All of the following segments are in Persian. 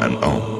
and own.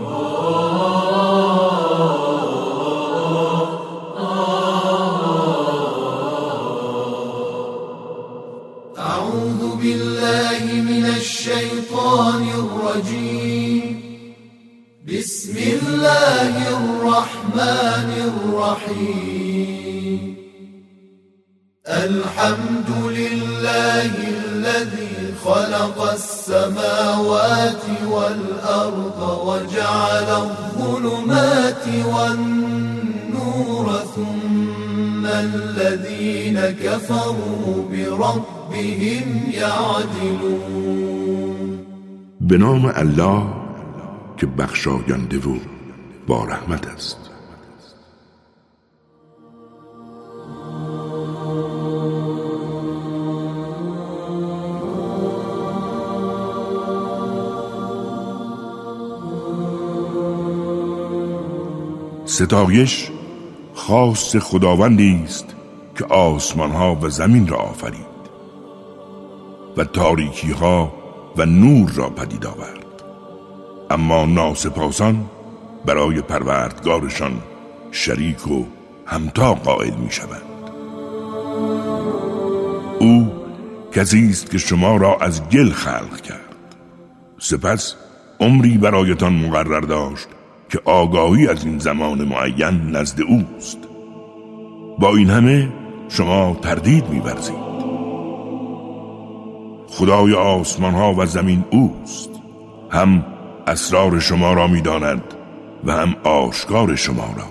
الله که بخشاینده و با رحمت است. ستایش خاص خداوندی است که آسمان ها و زمین را آفرید و تاریکی ها و نور را پدید آورد. اما ناسپاسان برای پروردگارشان شریک و همتا قائل می شوند او کسی است که شما را از گل خلق کرد. سپس عمری برایتان مقرر داشت که آگاهی از این زمان معین نزد اوست. با این همه شما تردید میورزید. خدای آسمان ها و زمین اوست. هم اسرار شما را می‌داند و هم آشکار شما را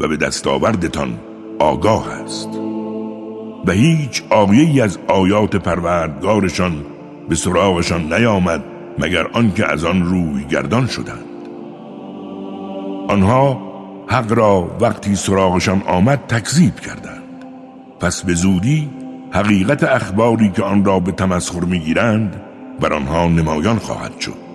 و به دستاوردتان آگاه است. و هیچ آیه از آیات پروردگارشان به سراغشان نیامد مگر آنکه از آن روی گردان شدند. آنها حق را وقتی سراغشان آمد تکذیب کردند. پس به زودی حقیقت اخباری که آن را به تمسخر می‌گیرند بر آنها نمایان خواهد شد.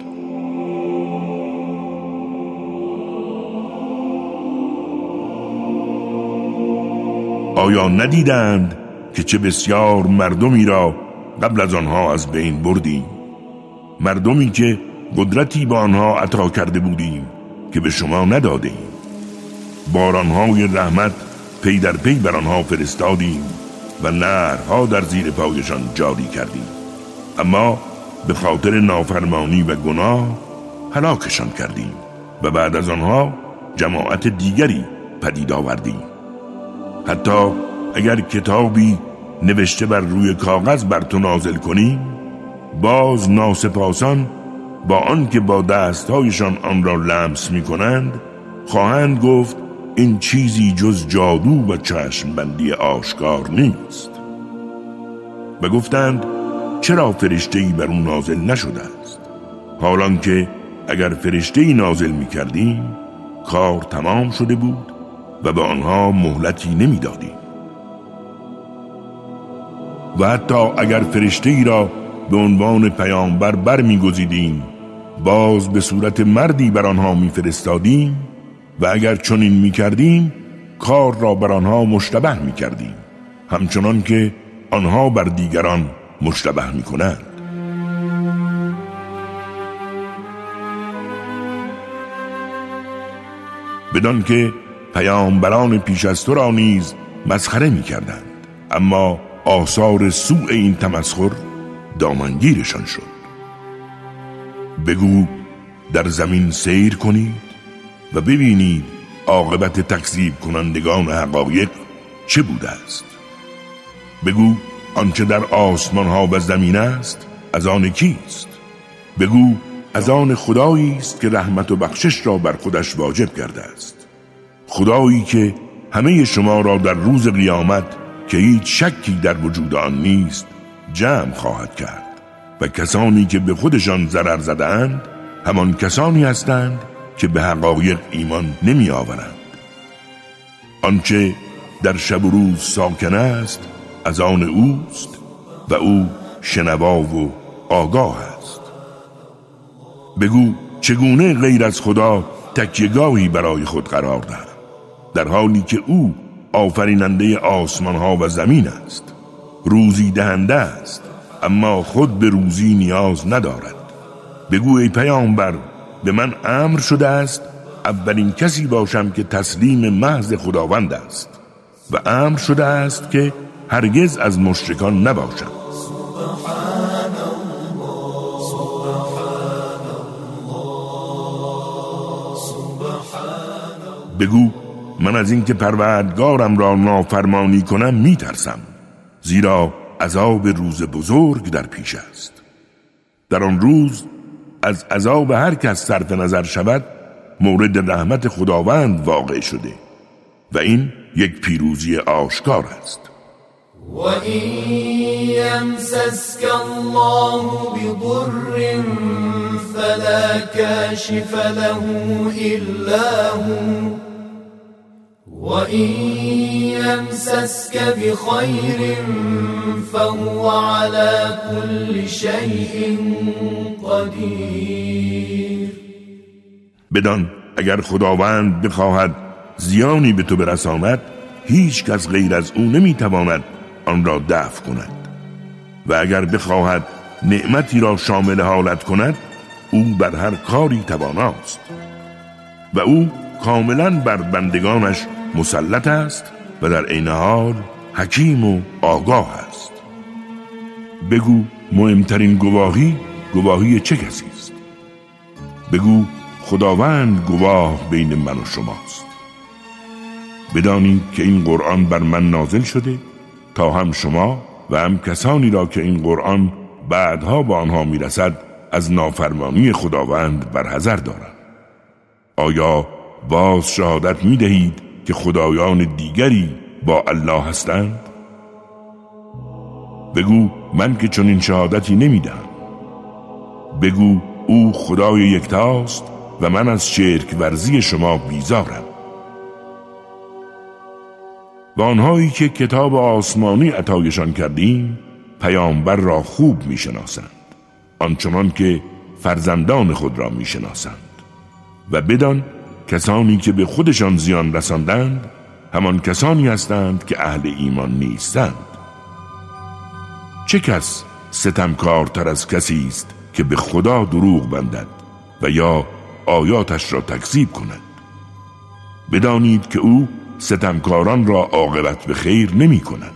آیا ندیدند که چه بسیار مردمی را قبل از آنها از بین بردیم؟ مردمی که قدرتی به آنها عطا کرده بودیم که به شما نداده بارانهای رحمت پی در پی بر آنها فرستادیم و نرها در زیر پایشان جاری کردیم. اما به خاطر نافرمانی و گناه هلاکشان کردیم و بعد از آنها جماعت دیگری پدید آوردیم. حتی اگر کتابی نوشته بر روی کاغذ بر تو نازل کنیم باز ناسپاسان با آنکه با دستهایشان آن را لمس می کنند خواهند گفت این چیزی جز جادو و چشمبندی آشکار نیست. و گفتند چرا فرشته ای بر اون نازل نشده است؟ حالان که اگر فرشته ای نازل می کردیم کار تمام شده بود. و به آنها مهلتی نمی‌دادیم و حتی اگر فرشته ای را به عنوان پیامبر برمیگزیدیم باز به صورت مردی بر آنها میفرستادیم و اگر چنین می‌کردیم کار را بر آنها مشتبه می‌کردیم همچنان که آنها بر دیگران مشتبه می‌کنند. بدان که پیامبران پیش از تو را نیز مسخره می‌کردند. اما آثار سوء این تمسخر دامنگیرشان شد. بگو در زمین سیر کنید و ببینید عاقبت تکذیب کنندگان حقایق چه بوده است. بگو آنچه در آسمان ها و زمین است از آن کیست؟ بگو از آن خدایی است که رحمت و بخشش را بر خودش واجب کرده است. خدایی که همه شما را در روز قیامت که هیچ شکی در وجود آن نیست جمع خواهد کرد و کسانی که به خودشان ضرر زدند همان کسانی هستند که به حقایق ایمان نمی آورند آنچه در شب و روز ساکن است از آن اوست و او شنوا و آگاه است. بگو چگونه غیر از خدا تکیگاهی برای خود قرار دهد؟ در حالی که او آفریننده آسمان ها و زمین است. روزی دهنده است اما خود به روزی نیاز ندارد. بگو ای پیامبر به من امر شده است؟ اولین کسی باشم که تسلیم محض خداوند است. و امر شده است که هرگز از مشرکان نباشم. بگو من از اینکه پروردگارم را نافرمانی کنم میترسم زیرا عذاب روز بزرگ در پیش است. در آن روز از عذاب هر کس صرف نظر شود مورد رحمت خداوند واقع شده و این یک پیروزی آشکار است. و این الله بضر فلا کاشف له الا هو وإن يمسسك بخير فهو على كل شيء بدان اگر خداوند بخواهد زیانی به تو برساند هیچ کس غیر از او نمی‌تواند آن را دفع کند. و اگر بخواهد نعمتی را شامل حالت کند او بر هر کاری تواناست. و او کاملا بر بندگانش مسلط است و در عین حال حکیم و آگاه است. بگو مهمترین گواهی گواهی چه کسی است؟ بگو خداوند گواه بین من و شماست. بدانید که این قرآن بر من نازل شده تا هم شما و هم کسانی را که این قرآن بعدها با آنها می‌رسد از نافرمانی خداوند برحذر دارند. آیا باز شهادت می دهید که خدایان دیگری با الله هستند؟ بگو من که چنین شهادتی نمیدم بگو او خدای یکتاست و من از شرک ورزی شما بیزارم. و آنهایی که کتاب آسمانی عطایشان کردیم پیامبر را خوب می‌شناسند آنچنان که فرزندان خود را می‌شناسند. و بدان کسانی که به خودشان زیان رساندند همان کسانی هستند که اهل ایمان نیستند. چه کس ستمکارتر از کسی است که به خدا دروغ بندد و یا آیاتش را تکذیب کند؟ بدانید که او ستمکاران را عاقبت به خیر نمی کند.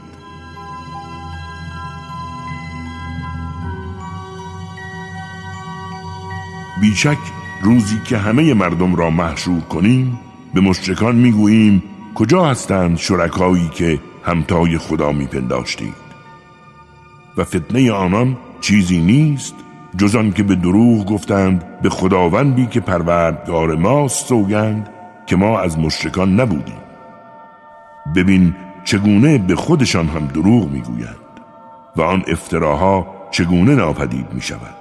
بیشک روزی که همه مردم را محشور کنیم به مشرکان می‌گوییم کجا هستند شرکایی که همتای خدا میپنداشتید؟ و فتنه آنان چیزی نیست جز که به دروغ گفتند به خداوندی که پروردگار ماست سوگند که ما از مشرکان نبودیم. ببین چگونه به خودشان هم دروغ می‌گویند و آن افتراها چگونه ناپدید می شود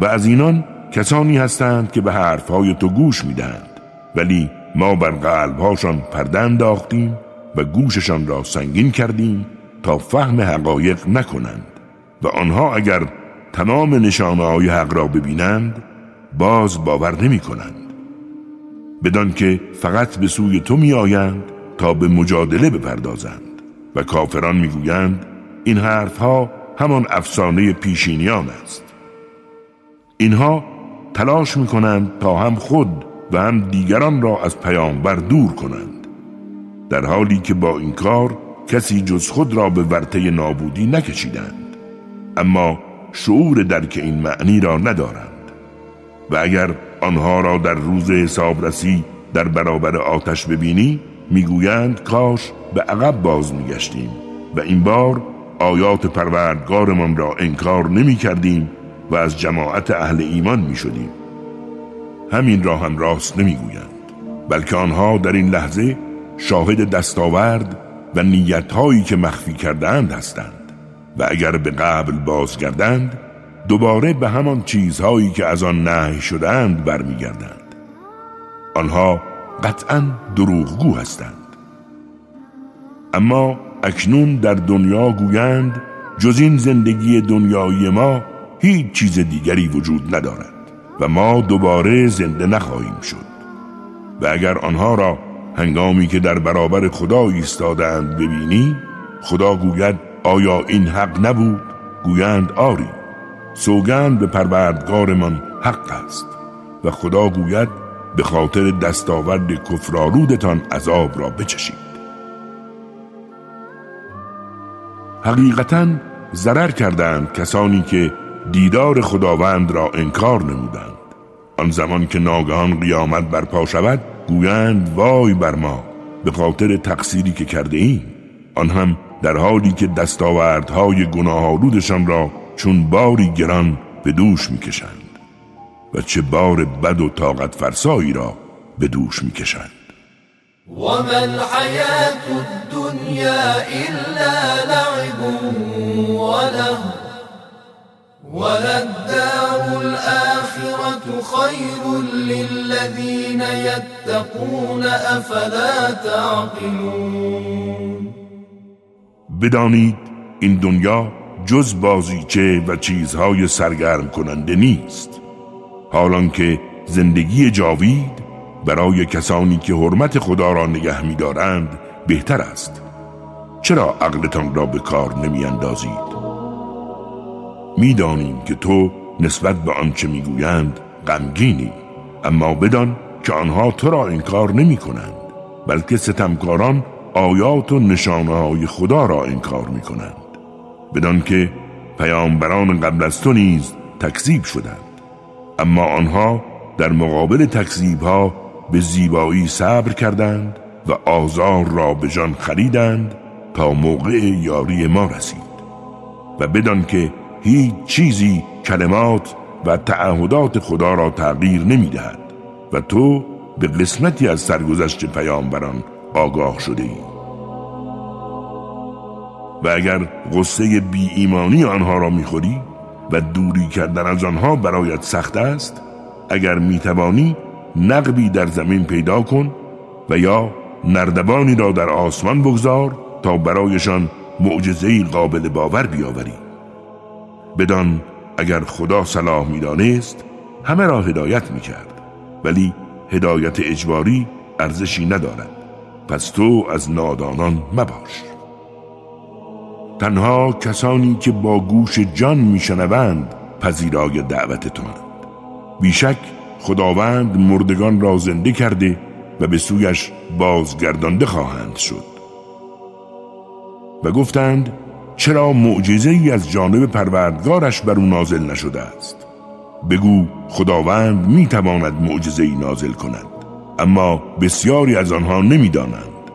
و از اینان کسانی هستند که به حرفهای تو گوش می‌دهند. ولی ما بر قلبهاشان پرده انداختیم و گوششان را سنگین کردیم تا فهم حقایق نکنند. و آنها اگر تمام نشانه های حق را ببینند باز باور نمی کنند بدان که فقط به سوی تو می آیند تا به مجادله بپردازند. و کافران می‌گویند این حرفها همان افسانه پیشینیان است. اینها تلاش می کنند تا هم خود و هم دیگران را از پیامبر دور کنند. در حالی که با این کار کسی جز خود را به ورطه نابودی نکشیدند. اما شعور درک این معنی را ندارند. و اگر آنها را در روز حسابرسی در برابر آتش ببینی می‌گویند کاش به عقب باز میگشتیم و این بار آیات پروردگارمان را انکار نمی کردیم و از جماعت اهل ایمان می شدیم همین را هم راست نمی گویند بلکه آنها در این لحظه شاهد دستاورد و نیتهایی که مخفی کردند هستند و اگر به قبل بازگردند دوباره به همان چیزهایی که از آن نهی شدند برمیگردند. آنها قطعا دروغگو هستند. اما اکنون در دنیا گویند جز این زندگی دنیایی ما هیچ چیز دیگری وجود ندارد و ما دوباره زنده نخواهیم شد. و اگر آنها را هنگامی که در برابر خدا ایستادند ببینی خدا گوید آیا این حق نبود؟ گویند آری سوگند به پروردگارمان حق است. و خدا گوید به خاطر دستاورد کفرارودتان عذاب را بچشید. حقیقتا ضرر کردند کسانی که دیدار خداوند را انکار نمودند. آن زمان که ناگهان قیامت برپا شود گویند وای بر ما به خاطر تقصیری که کرده ایم آن هم در حالی که دستاوردهای گناهالودشان را چون باری گران به دوش می‌کشند. و چه بار بد و طاقت فرسایی را به دوش می‌کشند. وما الحياة الدنيا إلا لعب وله وللدار الآخرة خير للذين يتقون أفلا تعقلون. بدانید این دنیا جز بازیچه و چیزهای سرگرم کننده نیست. حالان که زندگی جاوید برای کسانی که حرمت خدا را نگه می‌دارند بهتر است. چرا عقلتان را به کار نمی اندازید؟ می‌دانیم که تو نسبت به آنچه می‌گویند غمگینی. اما بدان که آنها تو را انکار نمی کنند بلکه ستمکاران آیات و نشانه های خدا را انکار می کنند بدان که پیامبران قبل از تو نیز تکذیب شدند. اما آنها در مقابل تکذیب ها به زیبایی صبر کردند و آزار را به جان خریدند تا موقع یاری ما رسید. و بدان که هیچ چیزی کلمات و تعهدات خدا را تغییر نمی دهد و تو به قسمتی از سرگذشت پیامبران آگاه شده ای. و اگر غصه بی ایمانی آنها را می‌خوری و دوری کردن از آنها برایت سخت است اگر می‌توانی نقبی در زمین پیدا کن و یا نردبانی را در آسمان بگذار تا برایشان معجزه قابل باور بیاوری بدان اگر خدا صلاح می‌دانست همه را هدایت می‌کرد. ولی هدایت اجباری ارزشی ندارد. پس تو از نادانان مباش. تنها کسانی که با گوش جان میشنوند پذیرای دعوت تو بیشک خداوند مردگان را زنده کرده و به سویش بازگردانده خواهند شد. و گفتند چرا معجزه ای از جانب پروردگارش بر او نازل نشده است؟ بگو خداوند می تواند معجزه ای نازل کند اما بسیاری از آنها نمی‌دانند.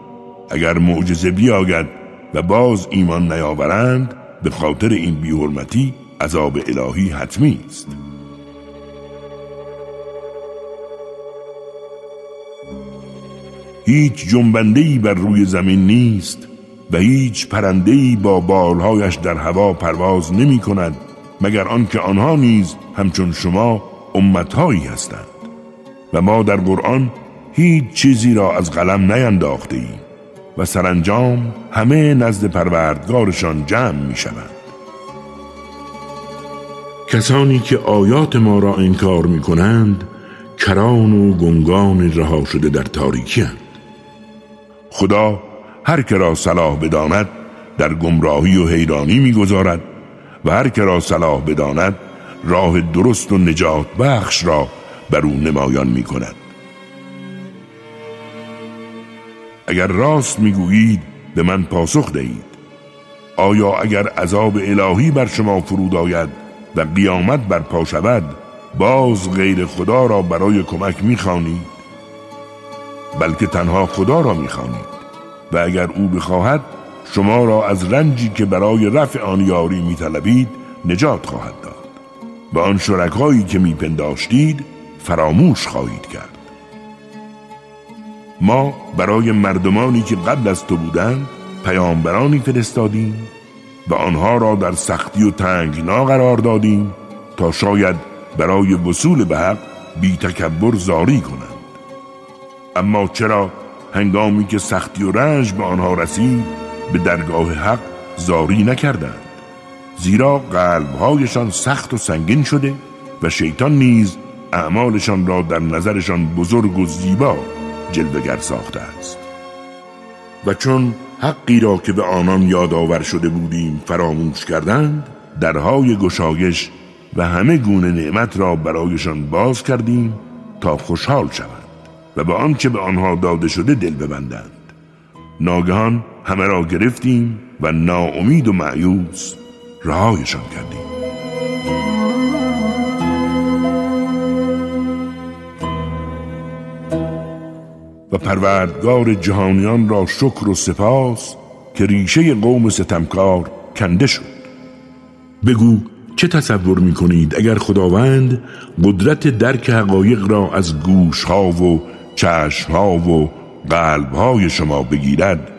اگر معجزه بیاید و باز ایمان نیاورند به خاطر این بیحرمتی عذاب الهی حتمی است. هیچ جنبندهی بر روی زمین نیست و هیچ پرندهی با بالهایش در هوا پرواز نمی کند مگر آنکه آنها نیز همچون شما امتهایی هستند و ما در قرآن هیچ چیزی را از قلم نینداخته ایم و سرانجام همه نزد پروردگارشان جمع می شوند. کسانی که آیات ما را انکار می کنند کران و گنگان رها شده در تاریکی هند. خدا هر که را صلاح بداند در گمراهی و حیرانی می‌گذارد و هر که را صلاح بداند راه درست و نجات بخش را بر او نمایان می کند اگر راست می‌گویید به من پاسخ دهید. آیا اگر عذاب الهی بر شما فرود آید و قیامت برپا شود باز غیر خدا را برای کمک می‌خوانید؟ بلکه تنها خدا را می‌خوانید. و اگر او بخواهد شما را از رنجی که برای رفع آن یاری میطلبید نجات خواهد داد. و آن شرکایی که میپنداشتید فراموش خواهید کرد. ما برای مردمانی که قبل از تو بودند پیامبرانی فرستادیم و آنها را در سختی و تنگنا قرار دادیم تا شاید برای وصول به حق بی تکبر زاری کنند. اما چرا هنگامی که سختی و رنج به آنها رسید به درگاه حق زاری نکردند. زیرا قلبهایشان سخت و سنگین شده و شیطان نیز اعمالشان را در نظرشان بزرگ و زیبا جلوگر ساخته است. و چون حقی را که به آنان یادآور شده بودیم فراموش کردند درهای گشایش و همه گونه نعمت را برایشان باز کردیم تا خوشحال شوند. و به آنچه به آنها داده شده دل ببندند. ناگهان همه را گرفتیم و ناامید و معیوس رهایشان کردیم. و پروردگار جهانیان را شکر و سپاس که ریشه قوم ستمکار کنده شد. بگو چه تصور می کنید اگر خداوند قدرت درک حقایق را از گوش ها و چشم ها و قلب های شما بگیرد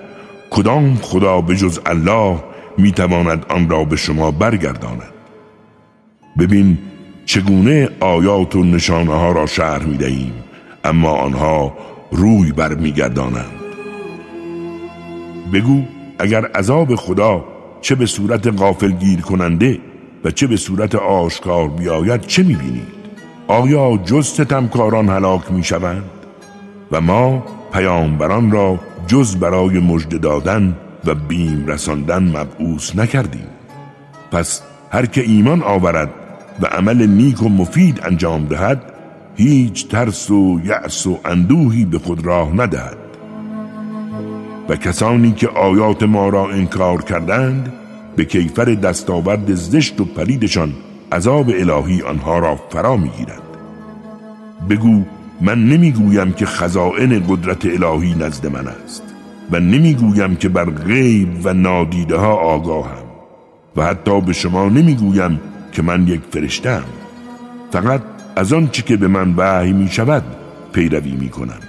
کدام خدا به جز الله می تواند آن را به شما برگرداند؟ ببین چگونه آیات و نشانه ها را شهر می دهیم اما آنها روی برمیگردانند بگو اگر عذاب خدا چه به صورت غافل گیر کننده و چه به صورت آشکار بیاید چه می‌بینید؟ آیا جز ستمکاران هلاک می‌شوند؟ و ما پیامبران را جز برای مژده دادن و بیم رساندن مبعوث نکردیم. پس هر که ایمان آورد و عمل نیک و مفید انجام دهد هیچ ترس و یأس و اندوهی به خود راه ندهد. و کسانی که آیات ما را انکار کردند به کیفر دستاورد زشت و پلیدشان عذاب الهی آنها را فرا می‌گیرد بگو من نمی‌گویم که خزائن قدرت الهی نزد من است و نمی‌گویم که بر غیب و نادیده ها آگاهم و حتی به شما نمی‌گویم که من یک فرشتم. فقط از آنچه که به من وحی می شود پیروی می کنم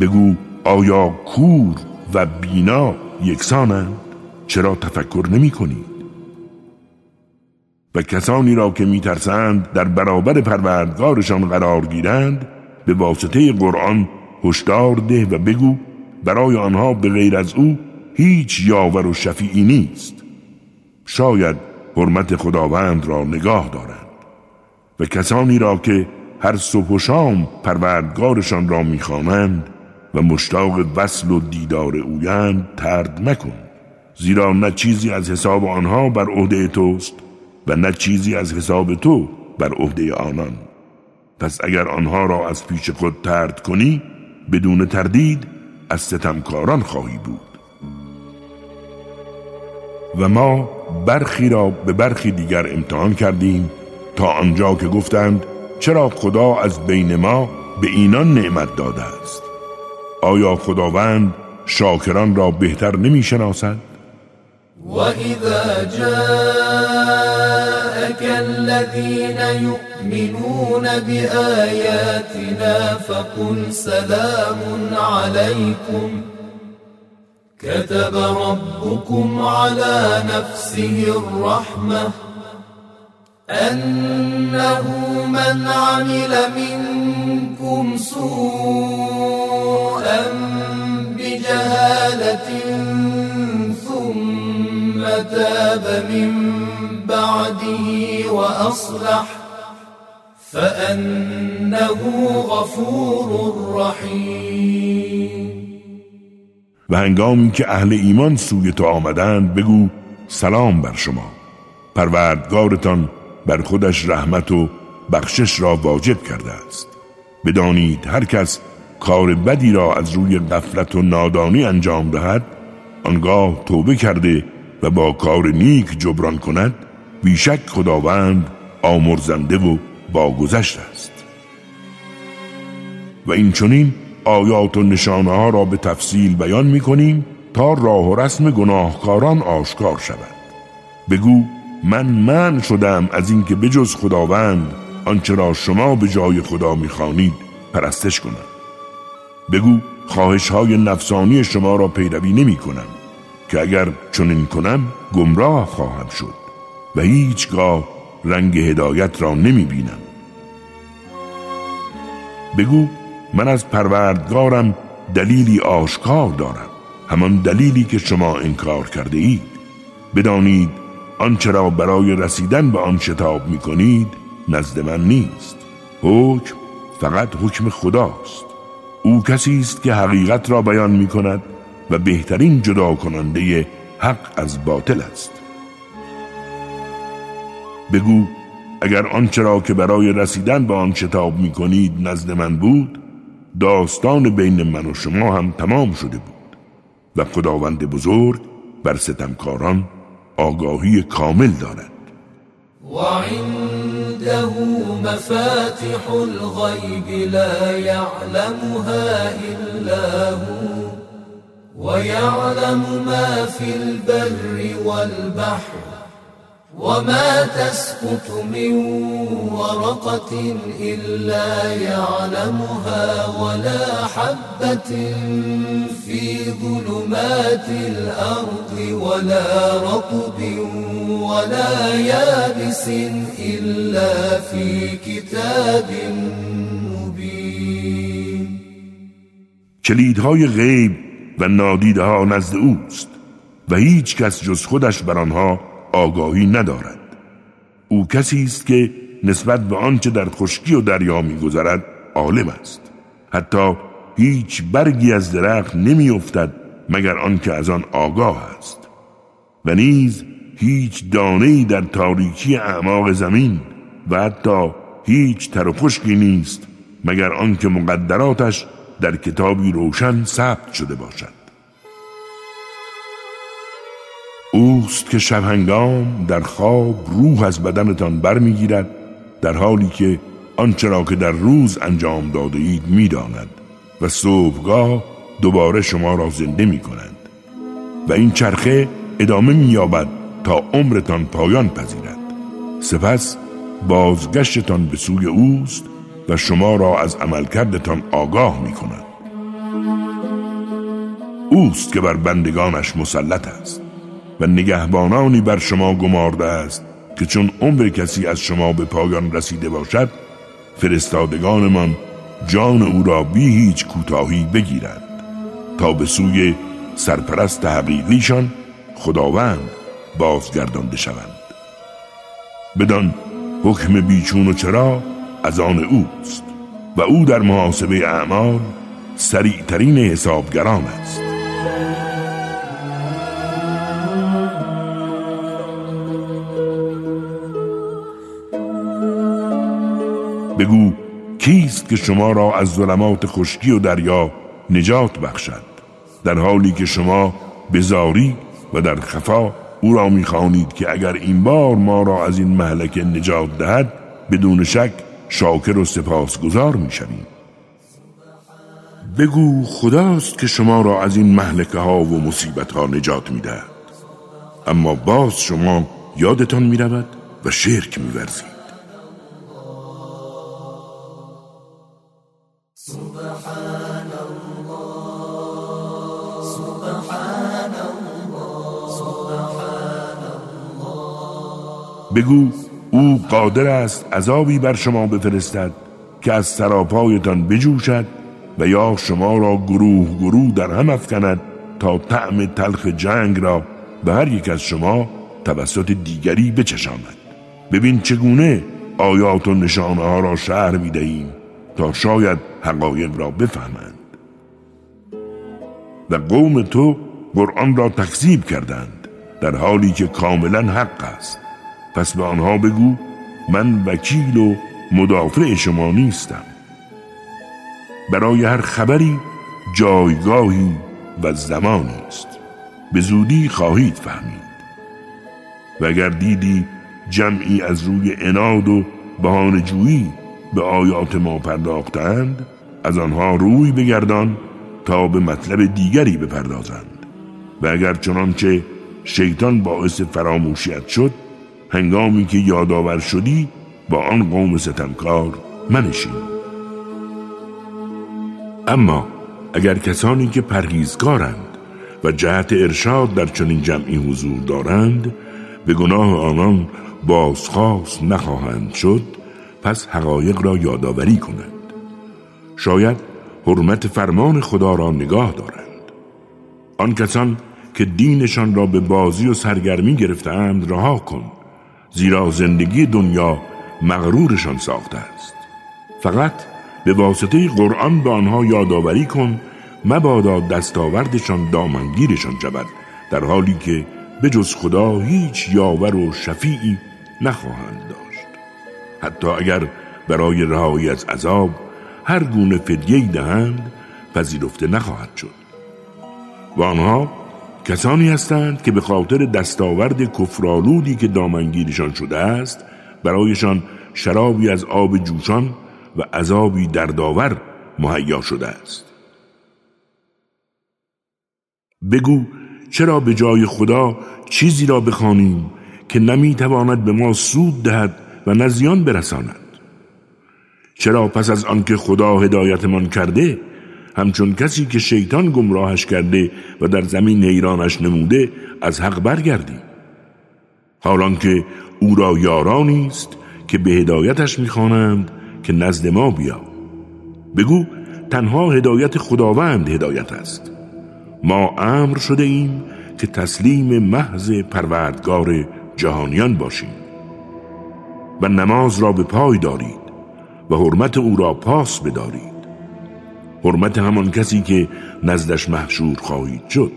بگو آیا کور و بینا یکسانند؟ چرا تفکر نمی کنید و کسانی را که میترسند در برابر پروردگارشان قرار گیرند به واسطه قرآن هشدار ده و بگو برای آنها به غیر از او هیچ یاور و شفیعی نیست. شاید حرمت خداوند را نگاه دارند و کسانی را که هر صبح و شام پروردگارشان را می‌خوانند و مشتاق وصل و دیدار اویند ترد مکن زیرا نه چیزی از حساب آنها بر عهده توست و نه چیزی از حساب تو بر عهده آنان. پس اگر آنها را از پیش خود ترد کنی بدون تردید از ستمکاران خواهی بود. و ما برخی را به برخی دیگر امتحان کردیم تا آنجا که گفتند چرا خدا از بین ما به اینان نعمت داده است؟ آیا خداوند شاکران را بهتر نمی شناسد؟ وإذا جاءك الذين يؤمنون بآياتنا فقل سلام عليكم. كتب ربكم على نفسه الرحمة أنه من عمل منكم سوءا بجهالة تاب من بعده وأصلح فأنه غفور رحيم و هنگامی که اهل ایمان سوی تو آمدند بگو سلام بر شما. پروردگارتان بر خودش رحمت و بخشش را واجب کرده است. بدانید هر کس کار بدی را از روی غفلت و نادانی انجام دهد آنگاه توبه کرده و با کار نیک جبران کند بیشک خداوند آمرزنده و باگذشت است. و این چونین آیات و نشانه ها را به تفصیل بیان می کنیم تا راه و رسم گناهکاران آشکار شود. بگو من من شدم از اینکه بجز خداوند آنچه را شما به جای خدا می‌خوانید پرستش کنم. بگو خواهش های نفسانی شما را پیروی نمی کنم. که اگر چنین کنم گمراه خواهم شد و هیچگاه رنگ هدایت را نمی بینم. بگو من از پروردگارم دلیلی آشکار دارم. همان دلیلی که شما انکار کرده اید. بدانید آنچه را برای رسیدن به آن شتاب می کنید نزد من نیست. حکم فقط حکم خداست. او کسی است که حقیقت را بیان می کند و بهترین جدا کننده حق از باطل است. بگو اگر آنچه را که برای رسیدن به آن شتاب می کنید نزد من بود داستان بین من و شما هم تمام شده بود و خداوند بزرگ بر ستمکاران آگاهی کامل دارد. وعنده مفاتح الغیب لا يعلمها إلا هو. ويعلم ما في البر والبحر وما تسقط من ورقة إلا يعلمها ولا حبة في ظلمات الأرض ولا رطب ولا يابس إلا في كتاب مبين. کلیدهای غیب و نادیده ها نزد اوست و هیچ کس جز خودش بر آنها آگاهی ندارد. او کسی است که نسبت به آنچه در خشکی و دریا میگذرد عالم است. حتی هیچ برگی از درخت نمیافتد مگر آنکه از آن آگاه است. و نیز هیچ دانه‌ای در تاریکی اعماق زمین و حتی هیچ تر و خشکی نیست مگر آنکه مقدراتش در کتابی روشن ثبت شده باشد. اوست که شبهنگام در خواب روح از بدنتان برمیگیرد در حالی که آنچه را که در روز انجام داده اید می‌داند و صبحگاه دوباره شما را زنده می کند و این چرخه ادامه مییابد تا عمرتان پایان پذیرد. سپس بازگشتتان به سوی اوست و شما را از عملکردتان آگاه می کند اوست که بر بندگانش مسلط است و نگهبانانی بر شما گمارده است که چون عمر کسی از شما به پایان رسیده باشد فرستادگانمان جان او را بی هیچ کوتاهی بگیرند تا به سوی سرپرست حقیقیشان خداوند بازگردانده شوند. بدان حکم بیچون و چرا از آن اوست و او در محاسبه اعمال سریعترین حسابگران است. بگو کیست که شما را از ظلمات خشکی و دریا نجات بخشد در حالی که شما بزاری و در خفا او را می‌خوانید که اگر این بار ما را از این محلکه نجات دهد بدون شک شاکر و سپاسگزار می‌شویم. بگو خداست که شما را از این محلکه ها و مصیبت ها نجات می‌دهد. اما باز شما یادتان می‌رود و شرک میورزید. بگو او قادر است عذابی بر شما بفرستد که از سراپایتان بجوشد و یا شما را گروه گروه در هم افکند تا طعم تلخ جنگ را به هر یک از شما توسط دیگری بچشاند. ببین چگونه آیات و نشانه ها را شهر می تا شاید حقایق را بفهمند. و قوم تو قرآن را تکذیب کردند در حالی که کاملا حق است. پس به آنها بگو من وکیل و مدافع شما نیستم. برای هر خبری جایگاهی و زمانی است. به زودی خواهید فهمید. و اگر دیدی جمعی از روی اناد و جویی به آیات ما پرداختند از آنها روی بگردان تا به مطلب دیگری بپردازند. و اگر چنانچه شیطان باعث فراموشیت شد هنگامی که یادآور شدی با آن قوم ستمکار منشین. اما اگر کسانی که پرهیزکارند و جهت ارشاد در چنین جمعی حضور دارند به گناه آنان بازخواست نخواهند شد پس حقایق را یادآوری کنند. شاید حرمت فرمان خدا را نگاه دارند. آن کسان که دینشان را به بازی و سرگرمی گرفتهاند رها کن. زیرا زندگی دنیا مغرورشان ساخته است. فقط به واسطه قرآن به آنها یادآوری کن مبادا دستاوردشان دامنگیرشان شود در حالی که به جز خدا هیچ یاور و شفیعی نخواهند داشت. حتی اگر برای رهایی از عذاب هر گونه فدیهی دهند پذیرفته نخواهد شد. و آنها کسانی هستند که به خاطر دستاورد کفرالودی که دامنگیرشان شده است برایشان شرابی از آب جوشان و عذابی دردآور مهیا شده است. بگو چرا به جای خدا چیزی را بخوانیم که نمی‌تواند به ما سود دهد و نزیان برساند؟ چرا پس از آنکه خدا هدایتمان کرده همچون کسی که شیطان گمراهش کرده و در زمین حیرانش نموده از حق برگردیم حالان که او را یارانی است که به هدایتش می‌خوانند که نزد ما بیا بگو تنها هدایت خداوند هدایت است. ما امر شده ایم که تسلیم محض پروردگار جهانیان باشیم. و نماز را به پای دارید و حرمت او را پاس بدارید. حرمت همان کسی که نزدش محشور خواهید شد.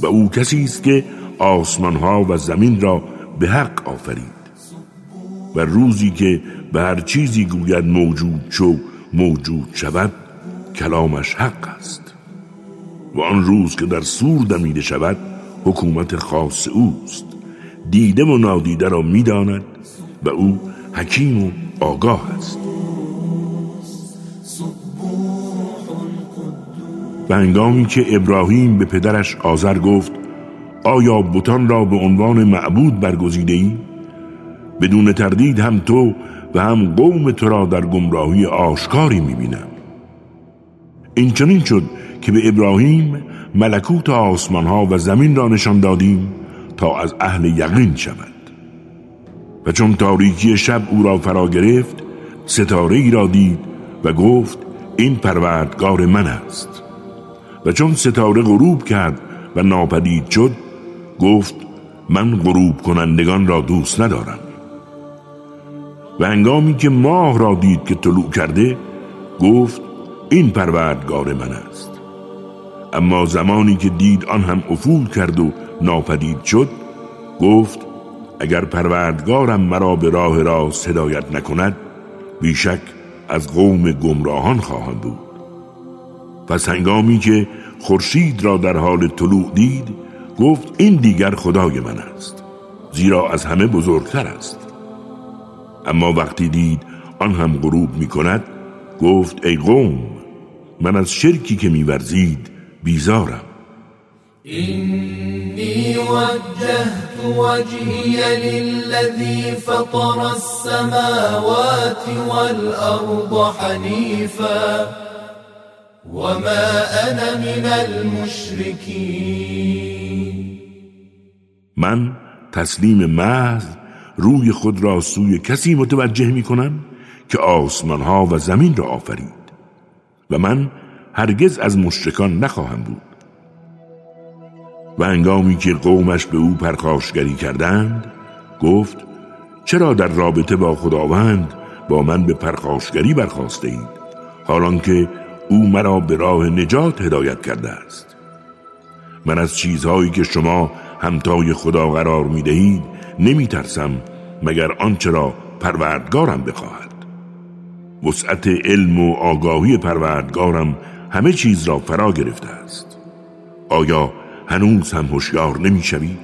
و او کسی است که آسمان ها و زمین را به حق آفرید. و روزی که به هر چیزی گوید موجود شو موجود شود کلامش حق است. و آن روز که در سور دمیده شود حکومت خاص اوست. دیده و نادیده را می‌داند و او حکیم و آگاه است. و هنگامی که ابراهیم به پدرش آذر گفت آیا بتان را به عنوان معبود برگزیده ای؟ بدون تردید هم تو و هم قوم تو را در گمراهی آشکاری می‌بینم. این چنین شد که به ابراهیم ملکوت آسمان ها و زمین را نشان دادیم تا از اهل یقین شود. و چون تاریکی شب او را فرا گرفت ستاره ای را دید و گفت این پروردگار من است. و چون ستاره غروب کرد و ناپدید شد گفت من غروب کنندگان را دوست ندارم. و هنگامی که ماه را دید که طلوع کرده گفت این پروردگار من است. اما زمانی که دید آن هم افول کرد و ناپدید شد گفت اگر پروردگارم مرا به راه راست هدایت نکند بیشک از قوم گمراهان خواهم بود. پس هنگامی که خورشید را در حال طلوع دید گفت این دیگر خدای من است زیرا از همه بزرگتر است. اما وقتی دید آن هم غروب می کند گفت ای قوم من از شرکی که میورزید بیزارم. إني وجهت وجهي للذي فطر السماوات والأرض حنيفا وما أنا من المشركين. من تسلیم محض روی خود را سوی کسی متوجه می کنم که آسمان ها و زمین را آفرید و من هرگز از مشرکان نخواهم بود. و انگامی که قومش به او پرخاشگری کردند گفت چرا در رابطه با خداوند با من به پرخاشگری برخواسته اید حالان که او مرا به راه نجات هدایت کرده است. من از چیزهایی که شما همتای خدا قرار می دهید نمی ترسم مگر آنچه را پروردگارم بخواهد. وسعت علم و آگاهی پروردگارم همه چیز را فرا گرفته است. آیا هنوز هم هوشیار نمی‌شوید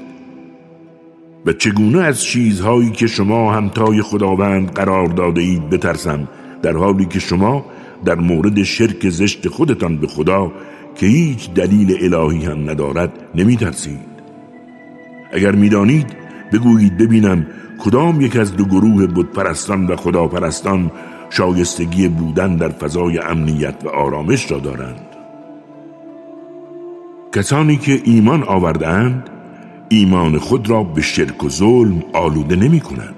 و چگونه از چیزهایی که شما همتای خداوند قرار داده اید بترسم در حالی که شما در مورد شرک زشت خودتان به خدا که هیچ دلیل الهی هم ندارد نمی ترسید اگر می‌دانید بگویید ببینم کدام یک از دو گروه بودپرستان و خداپرستان شایستگی بودن در فضای امنیت و آرامش را دارند. کسانی که ایمان آوردند ایمان خود را به شرک و ظلم آلوده نمی کنند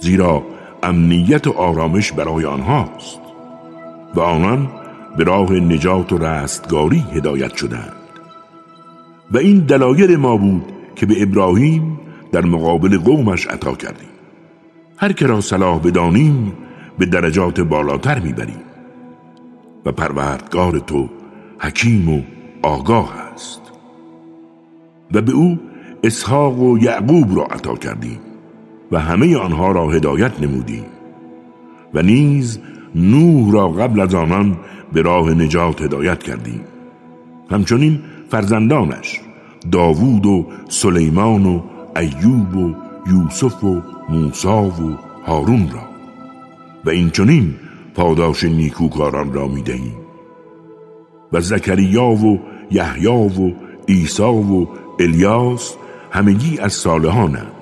زیرا امنیت و آرامش برای آنهاست. و آنان به راه نجات و رستگاری هدایت شدند. و این دلایل ما بود که به ابراهیم در مقابل قومش عطا کردیم. هر که را صلاح بدانیم به درجات بالاتر می‌بریم. و پروردگار تو حکیم و آگاه است. و به او اسحاق و یعقوب را عطا کردیم و همه آنها را هدایت نمودیم. و نیز نوح را قبل از آنان به راه نجات هدایت کردیم. همچنین فرزندانش داوود و سلیمان و ایوب و یوسف و موسا و هارون را. و این چنین پاداش نیکوکاران را می دهیم و زکریا و یحیی و عیسی و الیاس همگی از صالحانند.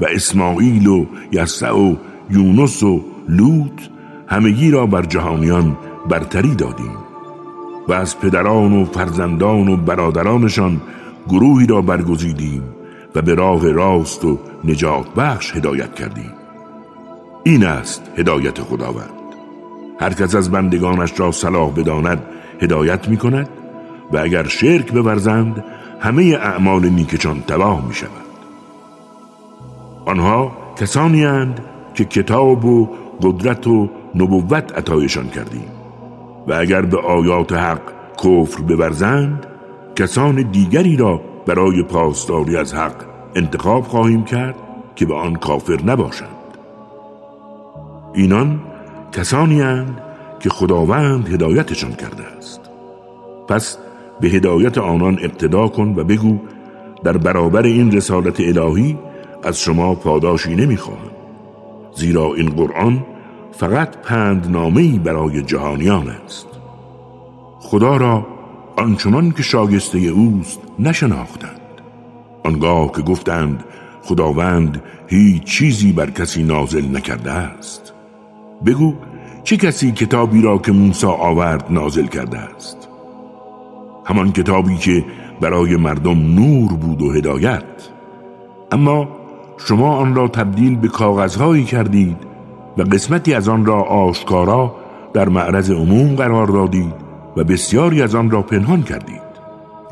و اسماعیل و یسع و یونس و لوط همگی را بر جهانیان برتری دادیم و از پدران و فرزندان و برادرانشان گروهی را برگزیدیم و به راه راست و نجات بخش هدایت کردیم. این است هدایت خداوند. هر کس از بندگانش را صلاح بداند هدایت می کند و اگر شرک بورزند همه اعمال نیکشان تباه می شود آنها کسانی هند که کتاب و قدرت و نبوت عطایشان کردیم. و اگر به آیات حق کفر بورزند کسان دیگری را برای پاسداری از حق انتخاب خواهیم کرد که به آن کافر نباشند. اینان کسانی هند که خداوند هدایتشان کرده است. پس به هدایت آنان اقتدا کن و بگو در برابر این رسالت الهی از شما پاداشی نمی‌خواهم. زیرا این قرآن فقط پندنامه‌ای برای جهانیان است. خدا را آنچنان که شاگسته اوست نشناختند. آنگاه که گفتند خداوند هیچ چیزی بر کسی نازل نکرده است. بگو چه کسی کتابی را که موسی آورد نازل کرده است؟ همان کتابی که برای مردم نور بود و هدایت. اما شما آن را تبدیل به کاغذهایی کردید و قسمتی از آن را آشکارا در معرض عموم قرار دادید و بسیاری از آن را پنهان کردید.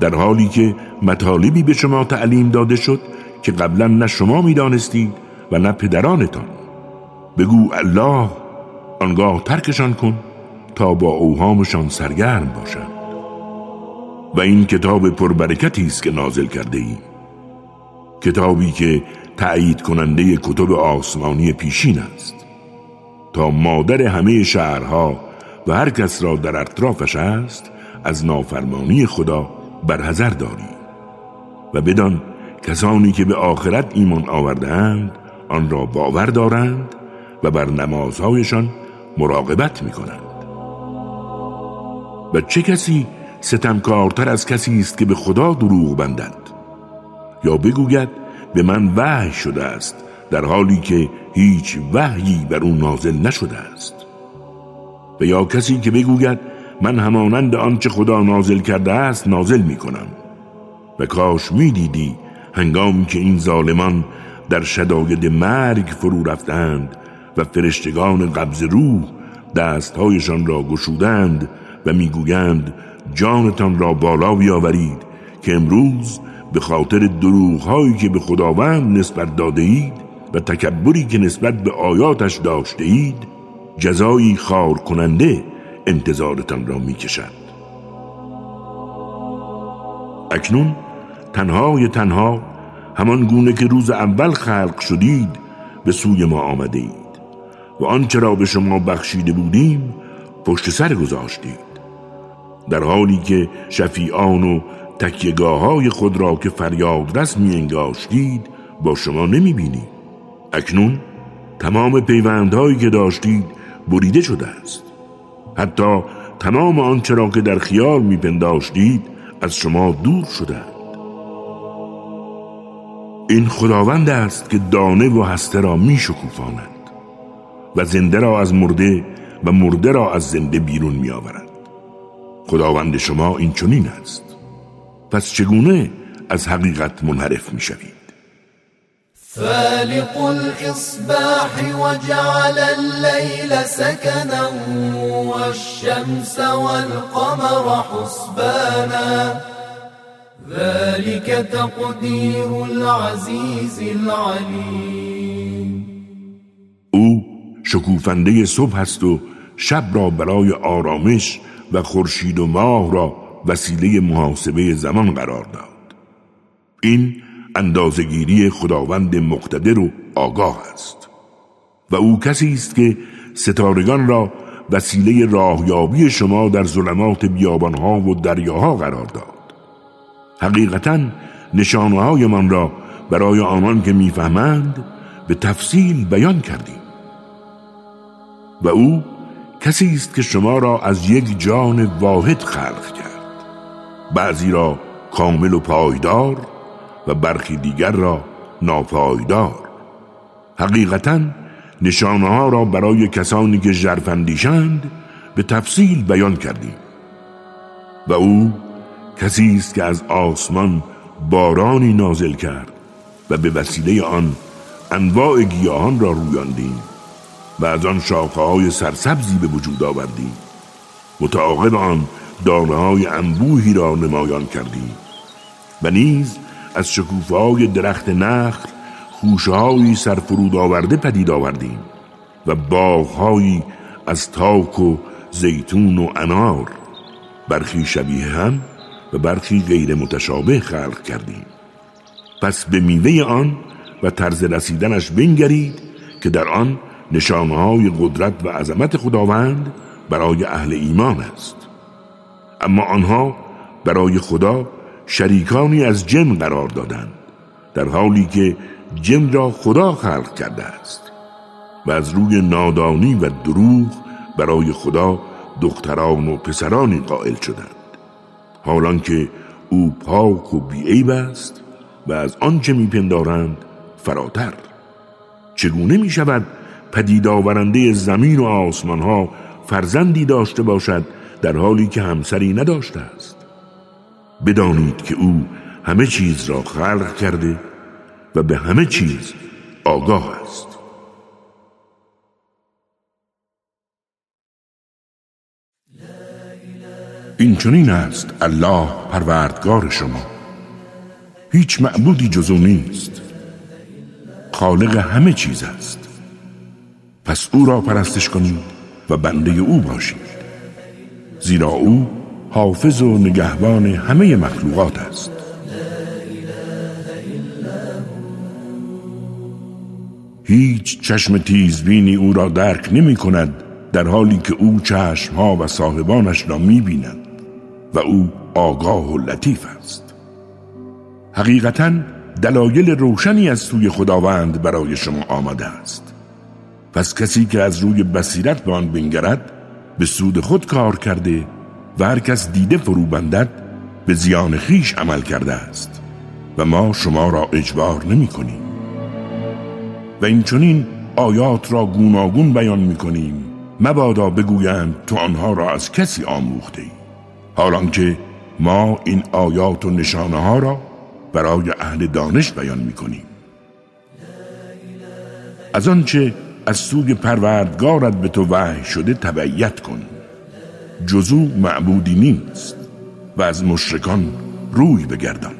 در حالی که مطالبی به شما تعلیم داده شد که قبلا نه شما می‌دانستید و نه پدرانتان. بگو الله آنگاه ترکشان کن تا با اوهامشان سرگرم باشند و این کتاب پربرکتی است که نازل کرده ایم کتابی که تأیید کننده کتب آسمانی پیشین است. تا مادر همه شهرها و هر کس را در اطرافش است از نافرمانی خدا برحذر داری. و بدان کسانی که به آخرت ایمان آوردهاند آن را باور دارند و بر نمازهایشان مراقبت می کنند و چه کسی ستمکارتر از کسی است که به خدا دروغ بندد؟ یا بگوید به من وحی شده است در حالی که هیچ وحیی بر او نازل نشده است. و یا کسی که بگوید من همانند آنچه خدا نازل کرده است نازل می کنم و کاش می دیدی هنگامی که این ظالمان در شداید مرگ فرو رفتند و فرشتگان قبض روح دستهایشان را گشودند و می‌گویند جانتان را بالا بیاورید که امروز به خاطر دروغهایی که به خداوند نسبت داده اید و تکبری که نسبت به آیاتش داشته اید جزایی خار کننده انتظارتان را می‌کشد. اکنون تنهای تنها همان گونه که روز اول خلق شدید به سوی ما آمده اید و آنچه را به شما بخشیده بودیم پشت سر گذاشتید. در حالی که شفیعان و تکیگاه های خود را که فریاد رس می انگاشتید با شما نمی بینید اکنون تمام پیوندهایی که داشتید بریده شده است. حتی تمام آنچه را که در خیال میپنداشتید از شما دور شده این خداوند است که دانه و هسته را می شکوفاند و زنده را از مرده و مرده را از زنده بیرون می آورد خداوند شما این چنین است. پس چگونه از حقیقت منحرف می شوید فالق الإصباح وجعل الليل سكنا والشمس والقمر حسبانا. ذلك تقدير العزيز العليم. او شکوفنده صبح است و شب را برای آرامش و خورشید و ماه را وسیله محاسبه زمان قرار داد. این اندازگیری خداوند مقتدر و آگاه است. و او کسی است که ستارگان را وسیله راهیابی شما در ظلمات بیابانها و دریاها قرار داد. حقیقتا نشانه من را برای آنان که می‌فهمند به تفصیل بیان کردیم. و او کسی است که شما را از یک جان واحد خلق کرد. بعضی را کامل و پایدار و برخی دیگر را ناپایدار. حقیقتا نشانه ها را برای کسانی که ژرفاندیشند به تفصیل بیان کردیم. و او کسی است که از آسمان بارانی نازل کرد و به وسیله آن انواع گیاهان را رویاندیم و از آن شاخه های سرسبزی به وجود آوردیم. متعاقب آن دانه های انبوهی را نمایان کردیم و نیز از شکوفه های درخت نخل خوشهایی سرفرود آورده پدید آوردیم و باغهایی از تاک و زیتون و انار برخی شبیه هم و برخی غیر متشابه خلق کردیم. پس به میوه آن و طرز رسیدنش بنگرید که در آن نشانهای قدرت و عظمت خداوند برای اهل ایمان است. اما آنها برای خدا شریکانی از جن قرار دادند در حالی که جن را خدا خلق کرده است و از روی نادانی و دروغ برای خدا دختران و پسرانی قائل شدند. حالان که او پاک و بیعیب است و از آنچه میپندارند فراتر. چگونه می شود پدید آورنده زمین و آسمان ها فرزندی داشته باشد در حالی که همسری نداشته است؟ بدانید که او همه چیز را خلق کرده و به همه چیز آگاه است. این چنین است الله پروردگار شما. هیچ معبودی جزو نیست. خالق همه چیز است. پس او را پرستش کنید و بنده او باشید. زیرا او حافظ و نگهبان همه مخلوقات است. هیچ چشم تیزبینی او را درک نمی کند در حالی که او چشم ها و صاحبانش را می بیند و او آگاه و لطیف است. حقیقتا دلایل روشنی از سوی خداوند برای شما آمده است. پس کسی که از روی بصیرت به آن بنگرد به سود خود کار کرده و هر کس دیده فرو بندد به زیان خیش عمل کرده است. و ما شما را اجبار نمی کنیم. و این چنین آیات را گوناگون بیان می کنیم. مبادا بگویند تو آنها را از کسی آموخته ای. حالان که ما این آیات و نشانه ها را برای اهل دانش بیان می کنیم. از آنچه از سوی پروردگارت به تو وحی شده تبعیت کن. جزو معبودی نیست و از مشرکان روی بگردان.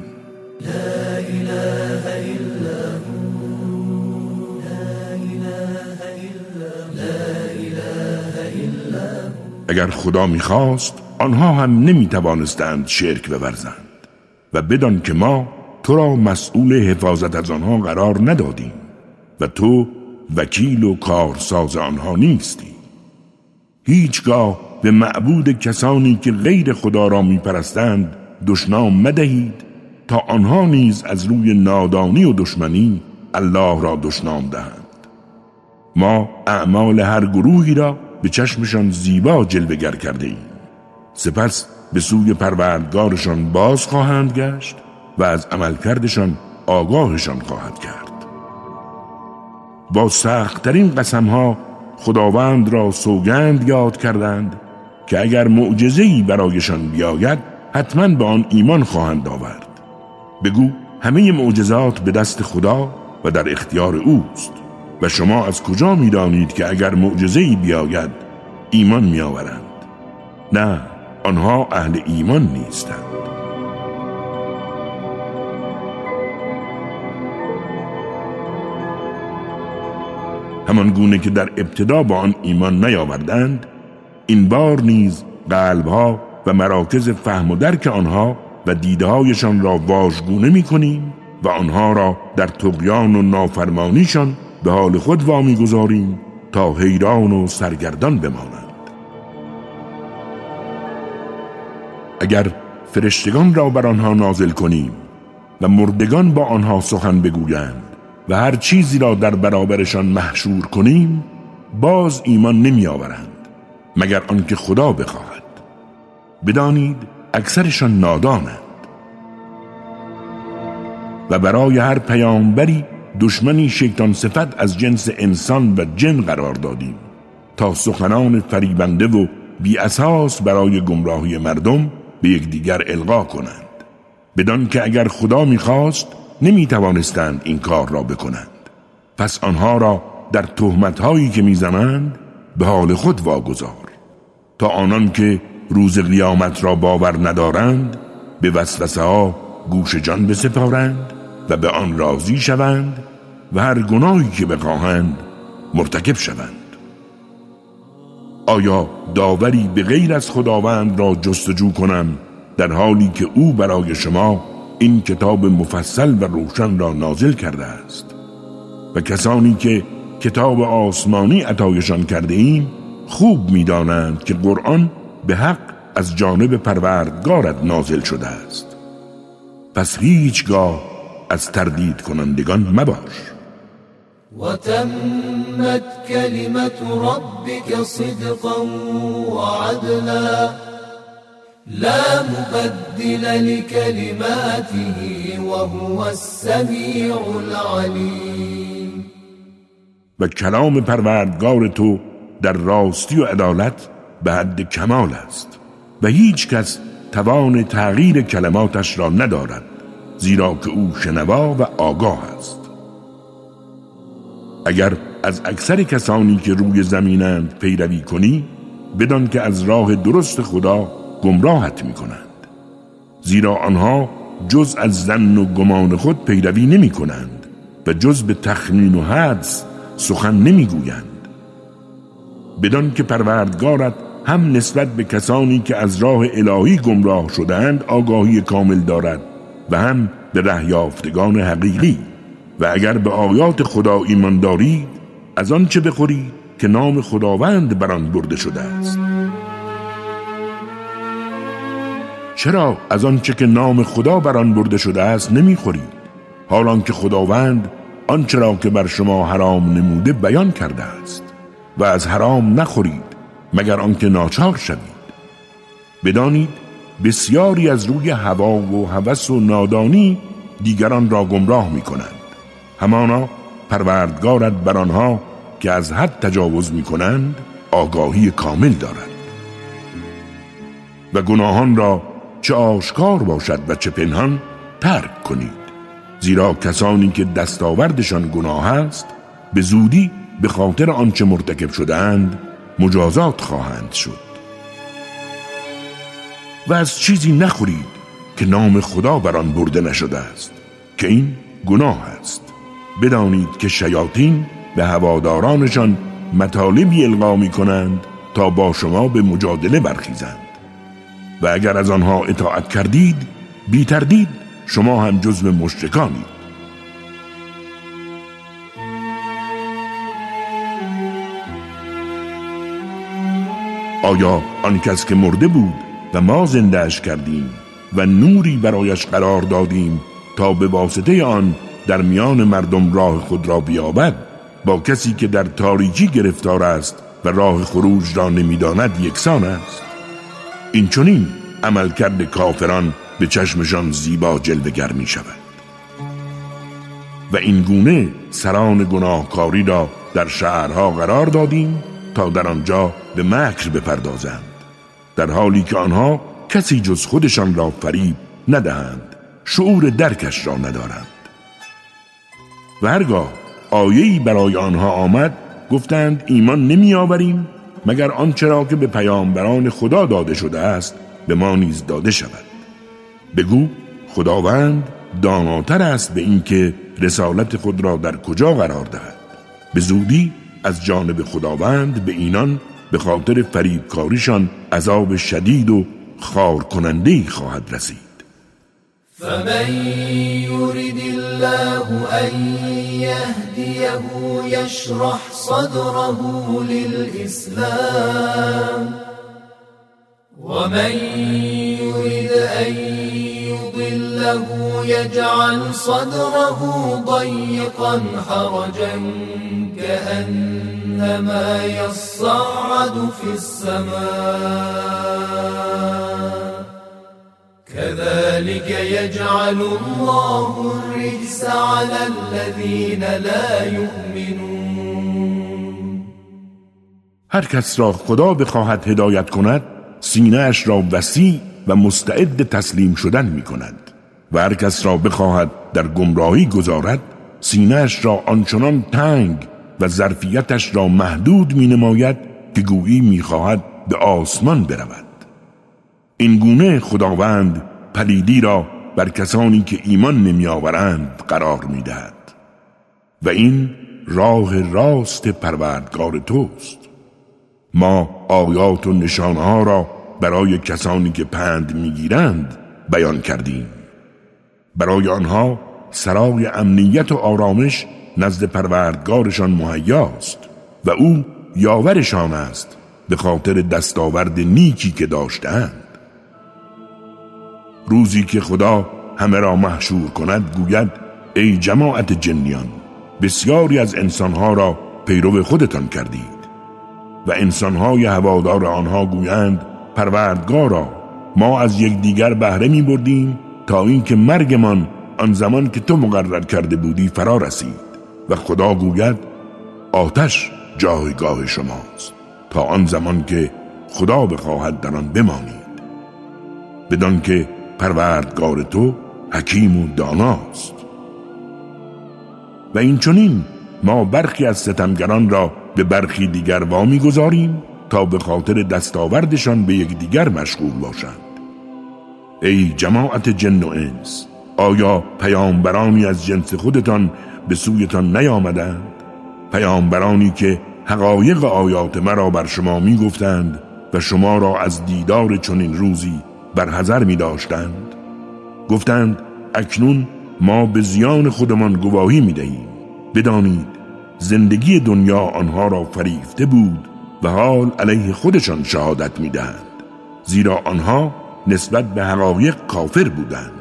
اگر خدا می‌خواست آنها هم نمی توانستند شرک بورزند و بدان که ما تو را مسئول حفاظت از آنها قرار ندادیم و تو وکیل و کارساز آنها نیستی. هیچگاه به معبود کسانی که غیر خدا را میپرستند دشنام مدهید تا آنها نیز از روی نادانی و دشمنی الله را دشنام دهند. ما اعمال هر گروهی را به چشمشان زیبا جلوگر کرده ایم سپس به سوی پروردگارشان باز خواهند گشت و از عملکردشان آگاهشان خواهد کرد. با سختترین قسم ها خداوند را سوگند یاد کردند که اگر معجزه‌ای برایشان بیاید حتما به آن ایمان خواهند آورد. بگو همه معجزات به دست خدا و در اختیار اوست و شما از کجا می‌دانید که اگر معجزه‌ای بیاید ایمان میآورند؟ نه آنها اهل ایمان نیستند. همان گونه که در ابتدا با آن ایمان نیاوردند این بار نیز قلبها و مراکز فهم و درک آنها و دیدههایشان را واژگونه می کنیم و آنها را در تقیان و نافرمانیشان به حال خود وامی گذاریم تا حیران و سرگردان بمانند. اگر فرشتگان را بر آنها نازل کنیم و مردگان با آنها سخن بگویند و هر چیزی را در برابرشان محشور کنیم باز ایمان نمی آورند مگر آنکه خدا بخواهد. بدانید اکثرشان نادانند. و برای هر پیامبری دشمنی شیطان صفت از جنس انسان و جن قرار دادیم تا سخنان فریبنده و بی اساس برای گمراهی مردم به یکدیگر القا کنند. بدان که اگر خدا می‌خواست نمی توانستند این کار را بکنند. پس آنها را در تهمت هایی که می‌زنند به حال خود واگذار. تا آنان که روز قیامت را باور ندارند به وسوسه ها گوش جان بسپارند و به آن راضی شوند و هر گناهی که بخواهند مرتکب شوند. آیا داوری به غیر از خداوند را جستجو کنم در حالی که او برای شما این کتاب مفصل و روشن را نازل کرده است؟ و کسانی که کتاب آسمانی عطایشان کرده ایم خوب می‌دانند که قرآن به حق از جانب پروردگارت نازل شده است. پس هیچگاه از تردید کنندگان مباش. وتمت كلمة ربك صدقا وعدلا لا مبدل لكلماته وهو السميع العليم. و کلام پروردگار تو در راستی و عدالت به حد کمال است و هیچ کس توان تغییر کلماتش را ندارد زیرا که او شنوا و آگاه است. اگر از اکثر کسانی که روی زمینند پیروی کنی بدان که از راه درست خدا گمراهت می کنند زیرا آنها جز از زن و گمان خود پیروی نمی کنند و جز به تخمین و حدس سخن نمی گویند بدان که پروردگارت هم نسبت به کسانی که از راه الهی گمراه شدند آگاهی کامل دارد و هم به رهیافتگان حقیقی. و اگر به آیات خدا ایمان دارید از آن چه بخورید که نام خداوند بر آن برده شده است. چرا از آنچه که نام خدا بر آن برده شده است نمی‌خورید؟ حالان که خداوند آنچه را که بر شما حرام نموده بیان کرده است. و از حرام نخورید مگر آنکه ناچار شوید. بدانید بسیاری از روی هوا و هوس و نادانی دیگران را گمراه می کنند همانا پروردگارت بر آنها که از حد تجاوز می کنند آگاهی کامل دارد. و گناهان را چه آشکار باشد و چه پنهان ترک کنید. زیرا کسانی که دستاوردشان گناه است به زودی به خاطر آنچه مرتکب شدهاند مجازات خواهند شد. و از چیزی نخورید که نام خدا بر آن برده نشده است که این گناه است. بدانید که شیاطین به هوادارانشان مطالبی القا می کنند تا با شما به مجادله برخیزند. و اگر از آنها اطاعت کردید بی تردید شما هم جزو مشرکانید. آیا آن کس که مرده بود و ما زندهش کردیم و نوری برایش قرار دادیم تا به واسطه آن در میان مردم راه خود را بیابد؟ با کسی که در تاریکی گرفتار است و راه خروج را نمی‌داند یکسان است. این چونین عملکرد کافران به چشمشان زیبا جلوگر می شود و این گونه سران گناهکاری را در شهرها قرار دادیم تا در آنجا به مکر بپردازند در حالی که آنها کسی جز خودشان را فریب ندهند شعور درکش را ندارند. و هرگاه آیهی برای آنها آمد گفتند ایمان نمی آوریم مگر آنچه را که به پیامبران خدا داده شده است به ما نیز داده شود؟ بگو خداوند داناتر است به اینکه رسالت خود را در کجا قرار دهد؟ به زودی از جانب خداوند به اینان به خاطر فریبکاریشان عذاب شدید و خار کننده خواهد رسید. فمن يرد الله أن يهديه يشرح صدره للإسلام ومن يرد أن يضله يجعل صدره ضيقا حرجا كأنما يصعد في السماء. كذلك يجعل الله الرجس على الذين لا يؤمنون. هر کس را خدا بخواهد هدایت کند سینه اش را وسیع و مستعد تسلیم شدن می کند و هر کس را بخواهد در گمراهی گذارد سینهش را آنچنان تنگ و ظرفیتش را محدود می نماید که گویی می خواهد به آسمان برود. این گونه خداوند پلیدی را بر کسانی که ایمان نمی آورند قرار می دهد و این راه راست پروردگار توست. ما آیات و نشانها را برای کسانی که پند می‌گیرند بیان کردیم. برای آنها سرای امنیت و آرامش نزد پروردگارشان مهیاست و او یاورشان است به خاطر دستاورد نیکی که داشتند. روزی که خدا همه را محشور کند گوید ای جماعت جنیان بسیاری از انسانها را پیرو خودتان کردید. و انسانهای هوادار آنها گویند پروردگارا ما از یکدیگر بهره می بردیم تا اینکه مرگمان آن زمان که تو مقرر کرده بودی فرا رسید. و خدا گوید آتش جایگاه شماست. تا آن زمان که خدا بخواهد در آن بمانید. بدان که پروردگار تو حکیم و داناست. و این چونین ما برخی از ستمگران را به برخی دیگر وامی گذاریم تا به خاطر دستاوردشان به یکدیگر مشغول باشند. ای جماعت جن و انس آیا پیامبرانی از جنس خودتان به سویتان نیامدند. پیامبرانی که حقایق آیات مرا بر شما می گفتند و شما را از دیدار چنین روزی بر حذر می داشتند گفتند اکنون ما به زیان خودمان گواهی می دهیم بدانید زندگی دنیا آنها را فریفته بود و حال علیه خودشان شهادت می دهند زیرا آنها نسبت به حقایق کافر بودند.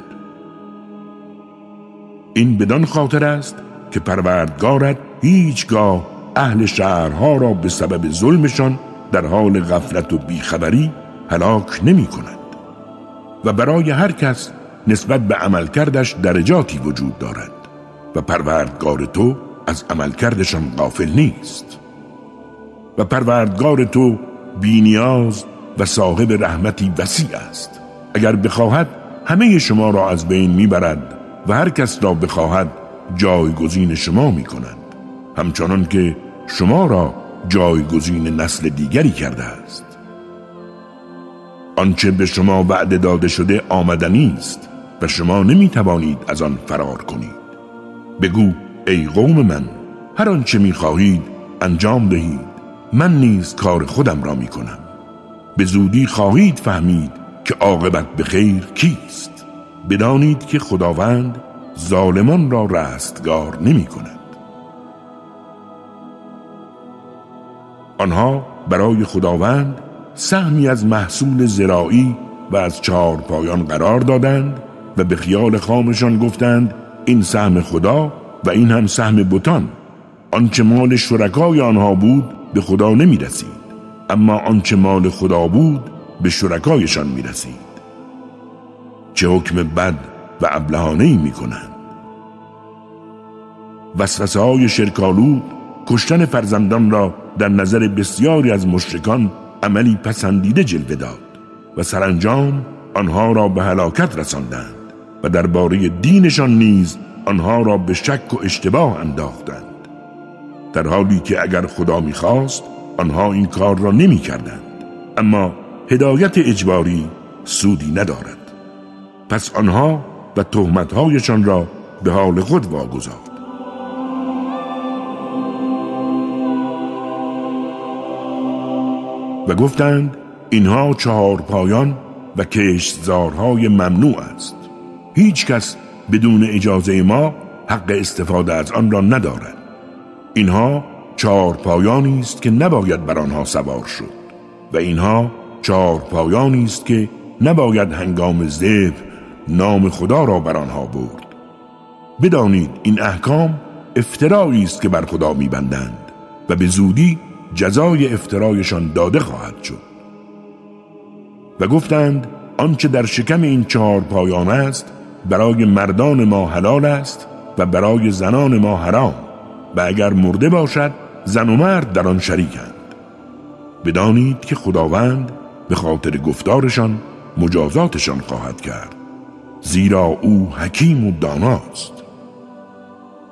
این بدان خاطر است که پروردگارت هیچگاه اهل شهرها را به سبب ظلمشان در حال غفلت و بیخبری هلاک نمی کند. و برای هر کس نسبت به عملکردش درجاتی وجود دارد و پروردگار تو از عملکردشان غافل نیست. و پروردگار تو بینیاز و صاحب رحمتی وسیع است. اگر بخواهد همه شما را از بین می‌برد و هر کس را بخواهد جایگزین شما می‌کند همچنان که شما را جایگزین نسل دیگری کرده است. آنچه به شما وعده داده شده آمدنی است و شما نمی توانید از آن فرار کنید. بگو ای قوم من هر آنچه می خواهید انجام دهید. من نیز کار خودم را می کنم به زودی خواهید فهمید که عاقبت به خیر کیست. بدانید که خداوند ظالمان را رستگار نمی کند. آنها برای خداوند سهمی از محصول زراعی و از چهار پایان قرار دادند و به خیال خامشان گفتند این سهم خدا و این هم سهم بتان. آنچه مال شرکای آنها بود به خدا نمی رسید. اما آنچه مال خدا بود به شرکایشان می رسید. چه حکم بد و ابلهانه ای می کنند وسوسه های شرکالود کشتن فرزندان را در نظر بسیاری از مشرکان عملی پسندیده جلوه داد و سرانجام آنها را به هلاکت رساندند و درباره دینشان نیز آنها را به شک و اشتباه انداختند. در حالی که اگر خدا می‌خواست آنها این کار را نمی کردند. اما هدایت اجباری سودی ندارد. پس آنها و تهمتهایشان را به حال خود واگذار. و گفتند اینها چهار پایان و کشتزارهای ممنوع است. هیچ کس بدون اجازه ما حق استفاده از آن را ندارد. اینها چهار پایانی است که نباید بر آنها سوار شد و اینها چهار پایانی است که نباید هنگام ذبح نام خدا را بر آنها برد. بدانید این احکام افترایی است که بر خدا میبندند و به زودی جزای افترایشان داده خواهد شد. و گفتند آنچه در شکم این چهار پایان است برای مردان ما حلال است و برای زنان ما حرام. و اگر مرده باشد زن و مرد در آن شریکند. بدانید که خداوند به خاطر گفتارشان مجازاتشان خواهد کرد. زیرا او حکیم و داناست.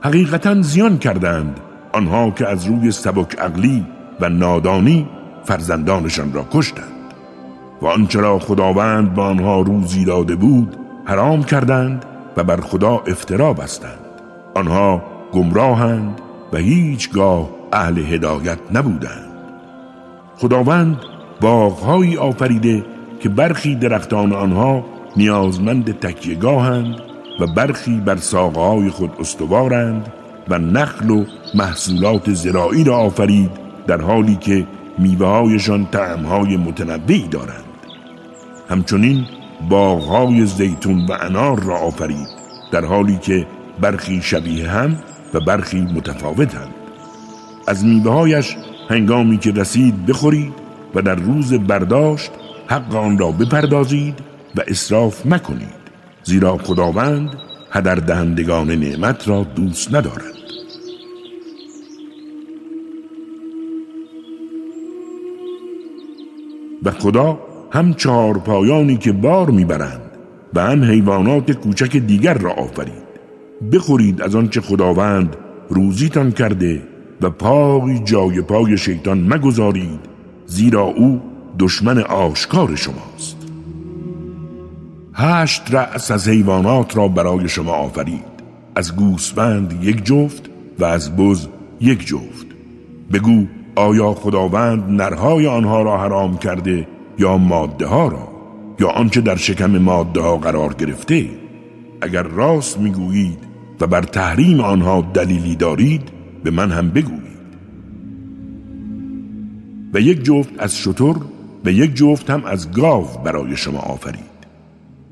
حقیقتا زیان کردند آنها که از روی سبک عقلی و نادانی فرزندانشان را کشتند و آنچه را خداوند به آنها روزی داده بود حرام کردند و بر خدا افترا بستند. آنها گمراهند و هیچگاه اهل هدایت نبودند. خداوند باغهایی آفریده که برخی درختان آنها نیازمند تکیهگاهند و برخی بر ساقهای خود استوارند و نخل و محصولات زراعی را آفرید در حالی که میوههایشان طعمهای متنوعی دارند. همچنین باغهای زیتون و انار را آفرید در حالی که برخی شبیه هم و برخی متفاوتند. از میوههایش هنگامی که رسید بخورید و در روز برداشت حق آن را بپردازید و اصراف مکنید زیرا خداوند هدر دهندگان نعمت را دوست ندارد. و خدا هم چهار پایانی که بار می‌برند و هم حیوانات کوچک دیگر را آفرید. بخورید از آنچه خداوند روزیتان کرده و پای جای پای شیطان مگذارید زیرا او دشمن آشکار شماست. هشت رأس از حیوانات را برای شما آفرید. از گوسفند یک جفت و از بز یک جفت. بگو آیا خداوند نرهای آنها را حرام کرده یا ماده ها را؟ یا آنچه در شکم ماده ها قرار گرفته؟ اگر راست می‌گویید و بر تحریم آنها دلیلی دارید به من هم بگویید. و یک جفت از شتر و یک جفت هم از گاو برای شما آفرید.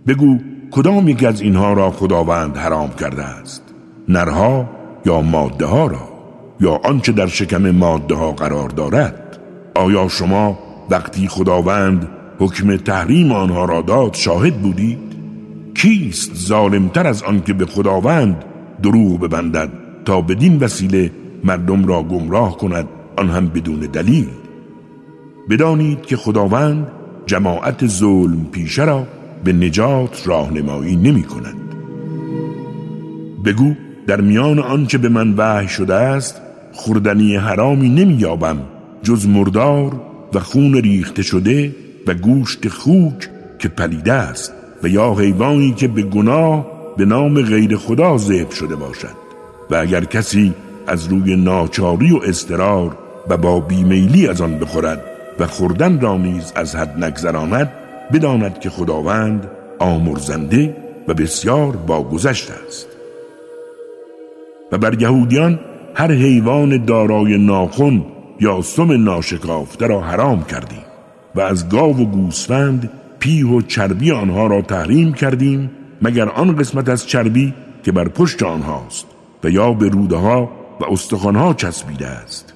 بگو کدام یک از اینها را خداوند حرام کرده است؟ نرها یا ماده ها را؟ یا آنچه در شکم ماده ها قرار دارد؟ آیا شما وقتی خداوند حکم تحریم آنها را داد شاهد بودید؟ کیست ظالمتر از آنکه به خداوند دروغ ببندد تا بدین وسیله مردم را گمراه کند آن هم بدون دلیل؟ بدانید که خداوند جماعت ظلم پیشه را به نجات راهنمایی نمی کند. بگو در میان آنچه به من وحی شده است خوردنی حرامی نمییابم جز مردار و خون ریخته شده و گوشت خوک که پلیده است و یا حیوانی که به گناه به نام غیر خدا ذبح شده باشد. و اگر کسی از روی ناچاری و استرار و با بیمیلی از آن بخورد و خوردن را نیز از حد نگذراند بداند که خداوند آمرزنده و بسیار باگذشت است. و بر یهودیان هر حیوان دارای ناخن یا سم ناشکافته را حرام کردیم و از گاو و گوسفند پیه و چربی آنها را تحریم کردیم مگر آن قسمت از چربی که بر پشت آنهاست و یا به روده ها و استخوانها چسبیده است.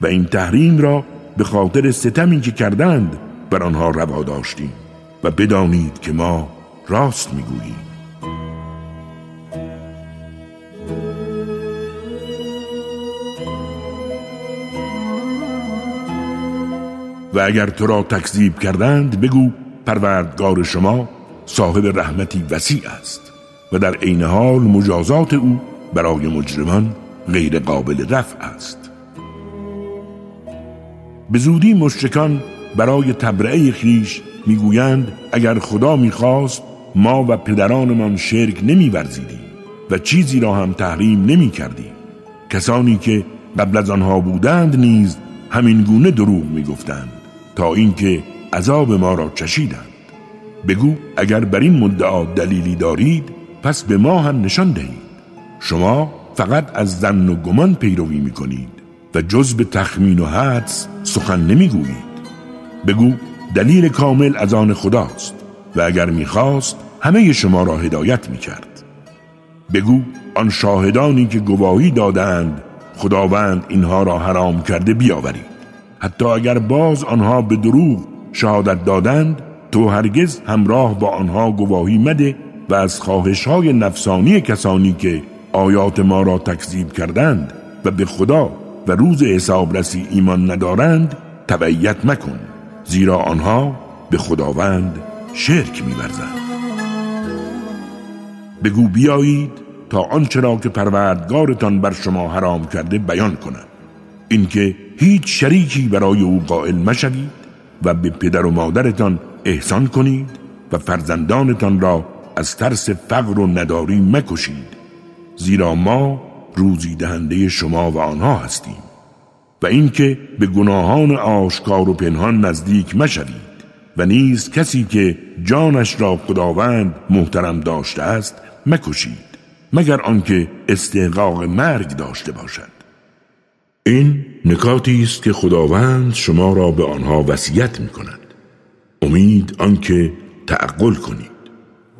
و این تحریم را به خاطر ستمی که کردند بر آنها روا داشتیم و بدانید که ما راست می‌گوییم. و اگر تو را تکذیب کردند بگو پروردگار شما صاحب رحمتی وسیع است و در عین حال مجازات او برای مجرمان غیر قابل رفع است. به زودی مشرکان برای تبرئه خیش می‌گویند اگر خدا می‌خواست ما و پدرانمان شرک نمیورزیدیم و چیزی را هم تحریم نمی کردیم کسانی که قبل از آنها بودند نیز همین گونه دروغ می‌گفتند تا اینکه عذاب ما را چشیدند. بگو اگر بر این مدعا دلیلی دارید پس به ما هم نشان دهید. شما فقط از زن و گمان پیروی می کنید و جز به تخمین و حدس سخن نمی گویید بگو دلیل کامل از آن خداست و اگر می‌خواست همه شما را هدایت می کرد بگو آن شاهدانی که گواهی دادند خداوند اینها را حرام کرده بیاورید حتی اگر باز آنها به دروغ شهادت دادند تو هرگز همراه با آنها گواهی مده و از خواهش های نفسانی کسانی که آیات ما را تکذیب کردند و به خدا و روز حسابرسی ایمان ندارند تبعیت مکن. زیرا آنها به خداوند شرک میورزند. بگو بیایید تا آنچه را که پروردگارتان بر شما حرام کرده بیان کنم. اینکه هیچ شریکی برای او قائل مشوید و به پدر و مادرتان احسان کنید و فرزندانتان را از ترس فقر و نداری مکشید. زیرا ما روزی دهنده شما و آنها هستیم. و اینکه به گناهان آشکار و پنهان نزدیک مشوید و نیز کسی که جانش را خداوند محترم داشته است مکشید مگر آنکه استحقاق مرگ داشته باشد. این نکاتی است که خداوند شما را به آنها وصیت می کند امید آنکه تعقل کنید.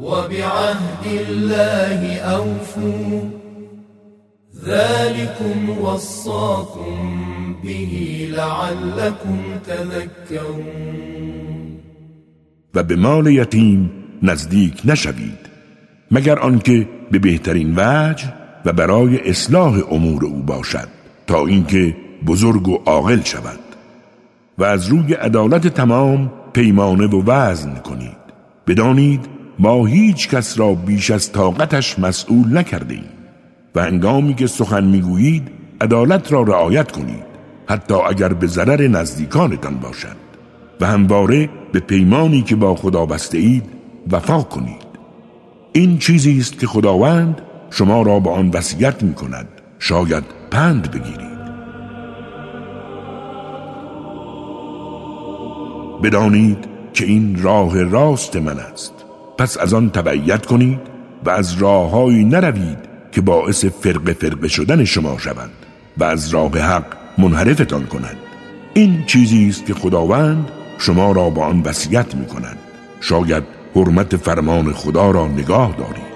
وبعهد الله أوفوا. ذلكم وصاكم به لعلكم تذكرون. و به مال یتیم نزدیک نشوید مگر آنکه به بهترین وجه و برای اصلاح امور او باشد تا اینکه بزرگ و عاقل شود. و از روی عدالت تمام پیمانه و وزن کنید. بدانید ما هیچ کس را بیش از طاقتش مسئول نکرده ایم و هنگامی که سخن می‌گویید عدالت را رعایت کنید حتی اگر به ضرر نزدیکانتان باشد و همواره به پیمانی که با خدا بسته اید وفا کنید. این چیزی است که خداوند شما را به آن وصیت می کند شاید پند بگیرید. بدانید که این راه راست من است. پس از آن تبعیت کنید و از راههایی نروید که باعث فرق فرقه شدن شما شوند و از راه حق منحرفتان کنند این چیزی است که خداوند شما را با آن وصیت می کند شاید حرمت فرمان خدا را نگاه دارید.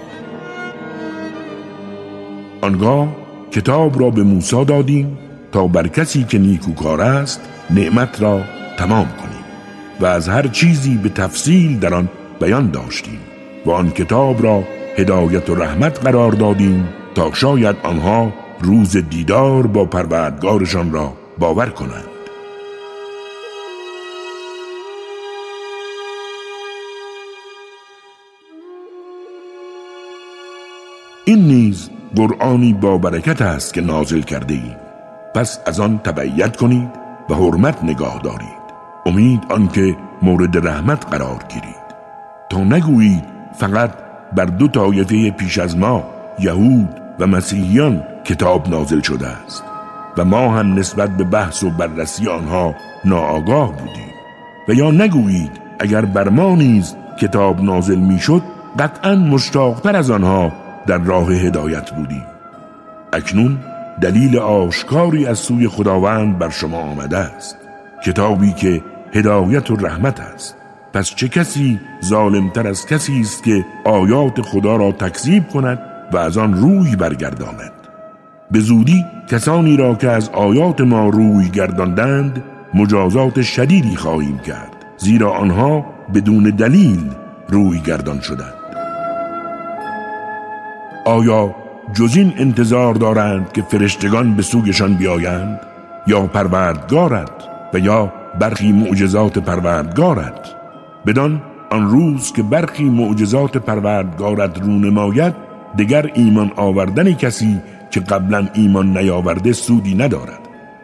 آنگاه کتاب را به موسی دادیم تا بر کسی که نیکوکار است نعمت را تمام کنیم و از هر چیزی به تفصیل در آن بیان داشتیم و آن کتاب را هدایت و رحمت قرار دادیم تا شاید آنها روز دیدار با پروردگارشان را باور کنند. این نیز قرآنی با برکت است که نازل کرده ایم پس از آن تبعیت کنید و حرمت نگاه دارید. امید آنکه مورد رحمت قرار گیرید. تا نگویید فقط بر دو طایفه پیش از ما یهود و مسیحیان کتاب نازل شده است و ما هم نسبت به بحث و بررسی آنها ناآگاه بودیم. و یا نگویید اگر بر ما نیز کتاب نازل می‌شد قطعا مشتاقتر از آنها در راه هدایت بودیم. اکنون دلیل آشکاری از سوی خداوند بر شما آمده است. کتابی که هدایت و رحمت است. پس چه کسی ظالمتر از کسی است که آیات خدا را تکذیب کند و از آن روی برگرداند؟ به زودی کسانی را که از آیات ما روی گرداندند مجازات شدیدی خواهیم کرد زیرا آنها بدون دلیل روی گردان شدند. آیا جز این انتظار دارند که فرشتگان به سویشان بیایند؟ یا پروردگارد و یا برخی معجزات پروردگارد بدان آن روز که برخی معجزات پروردگارت رو نماید دگر ایمان آوردن کسی که قبلا ایمان نیاورده سودی ندارد.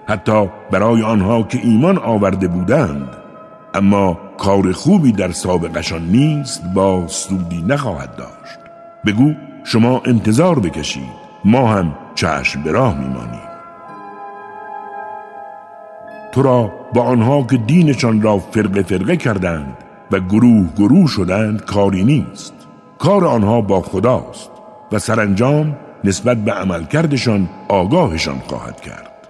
حتی برای آنها که ایمان آورده بودند. اما کار خوبی در سابقشان نیست با سودی نخواهد داشت. بگو شما انتظار بکشید. ما هم چشم به راه میمانیم. تو را با آنها که دینشان را فرقه فرقه کردند و گروه گروه شدند کاری نیست. کار آنها با خداست و سرانجام نسبت به عملکردشان آگاهشان خواهد کرد.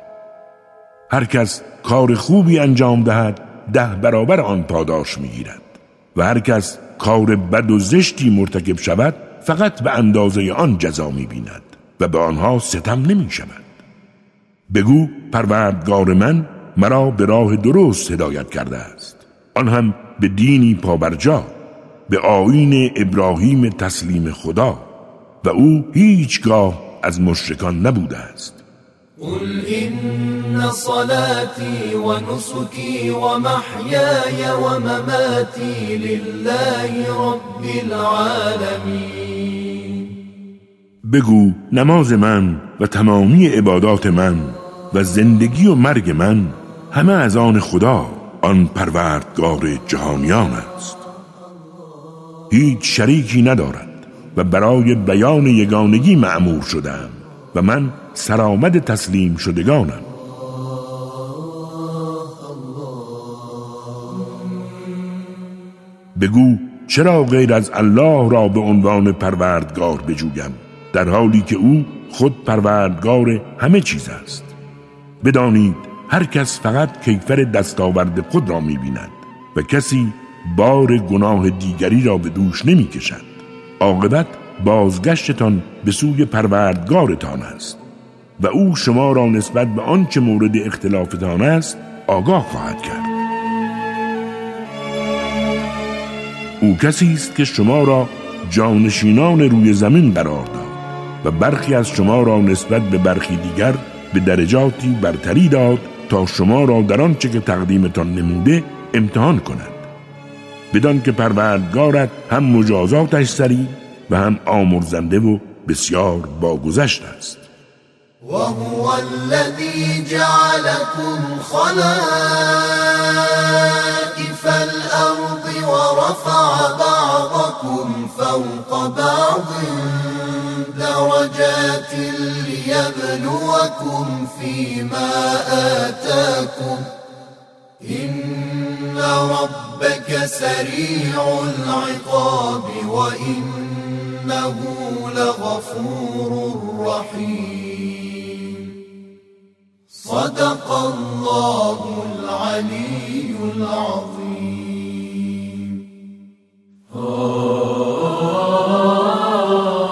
هر کس کار خوبی انجام دهد ده برابر آن پاداش می‌گیرد. و هر کس کار بد و زشتی مرتکب شود فقط به اندازه آن جزا می‌بیند و به آنها ستم نمی شود بگو پروردگار من مرا به راه درست هدایت کرده است. آن هم به دینی پابرجا به آین ابراهیم تسلیم خدا و او هیچگاه از مشرکان نبوده است. قل إن صلاتي ونسكي ومحياي ومماتي لله رب العالمين. بگو نماز من و تمامی عبادات من و زندگی و مرگ من همه از آن خدا. آن پروردگار جهانیان است. هیچ شریکی ندارد و برای بیان یگانگی معمور شدم و من سرآمد تسلیم شدگانم. بگو چرا غیر از الله را به عنوان پروردگار بجویم در حالی که او خود پروردگار همه چیز است؟ بدانید هر کس فقط کیفر دستاورد خود را می‌بیند و کسی بار گناه دیگری را به دوش نمی کشد عاقبت بازگشتتان به سوی پروردگارتان است و او شما را نسبت به آنچه مورد اختلافتان است آگاه خواهد کرد. او کسی است که شما را جانشینان روی زمین قرار داد و برخی از شما را نسبت به برخی دیگر به درجاتی برتری داد تا شما را در آنچه که تقدیمتان نموده امتحان کند. بدان که پروردگارت هم مجازاتش سری و هم آمرزنده و بسیار باگذشت است. وهو الذي جعلكم خلائف الأرض ورفع بعضكم فوق بعض درجات ليبلوكم فيما آتاكم. إن ربك سريع العقاب وإنه لغفور رحيم. صدق الله العلي العظيم.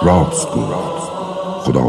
راست گفت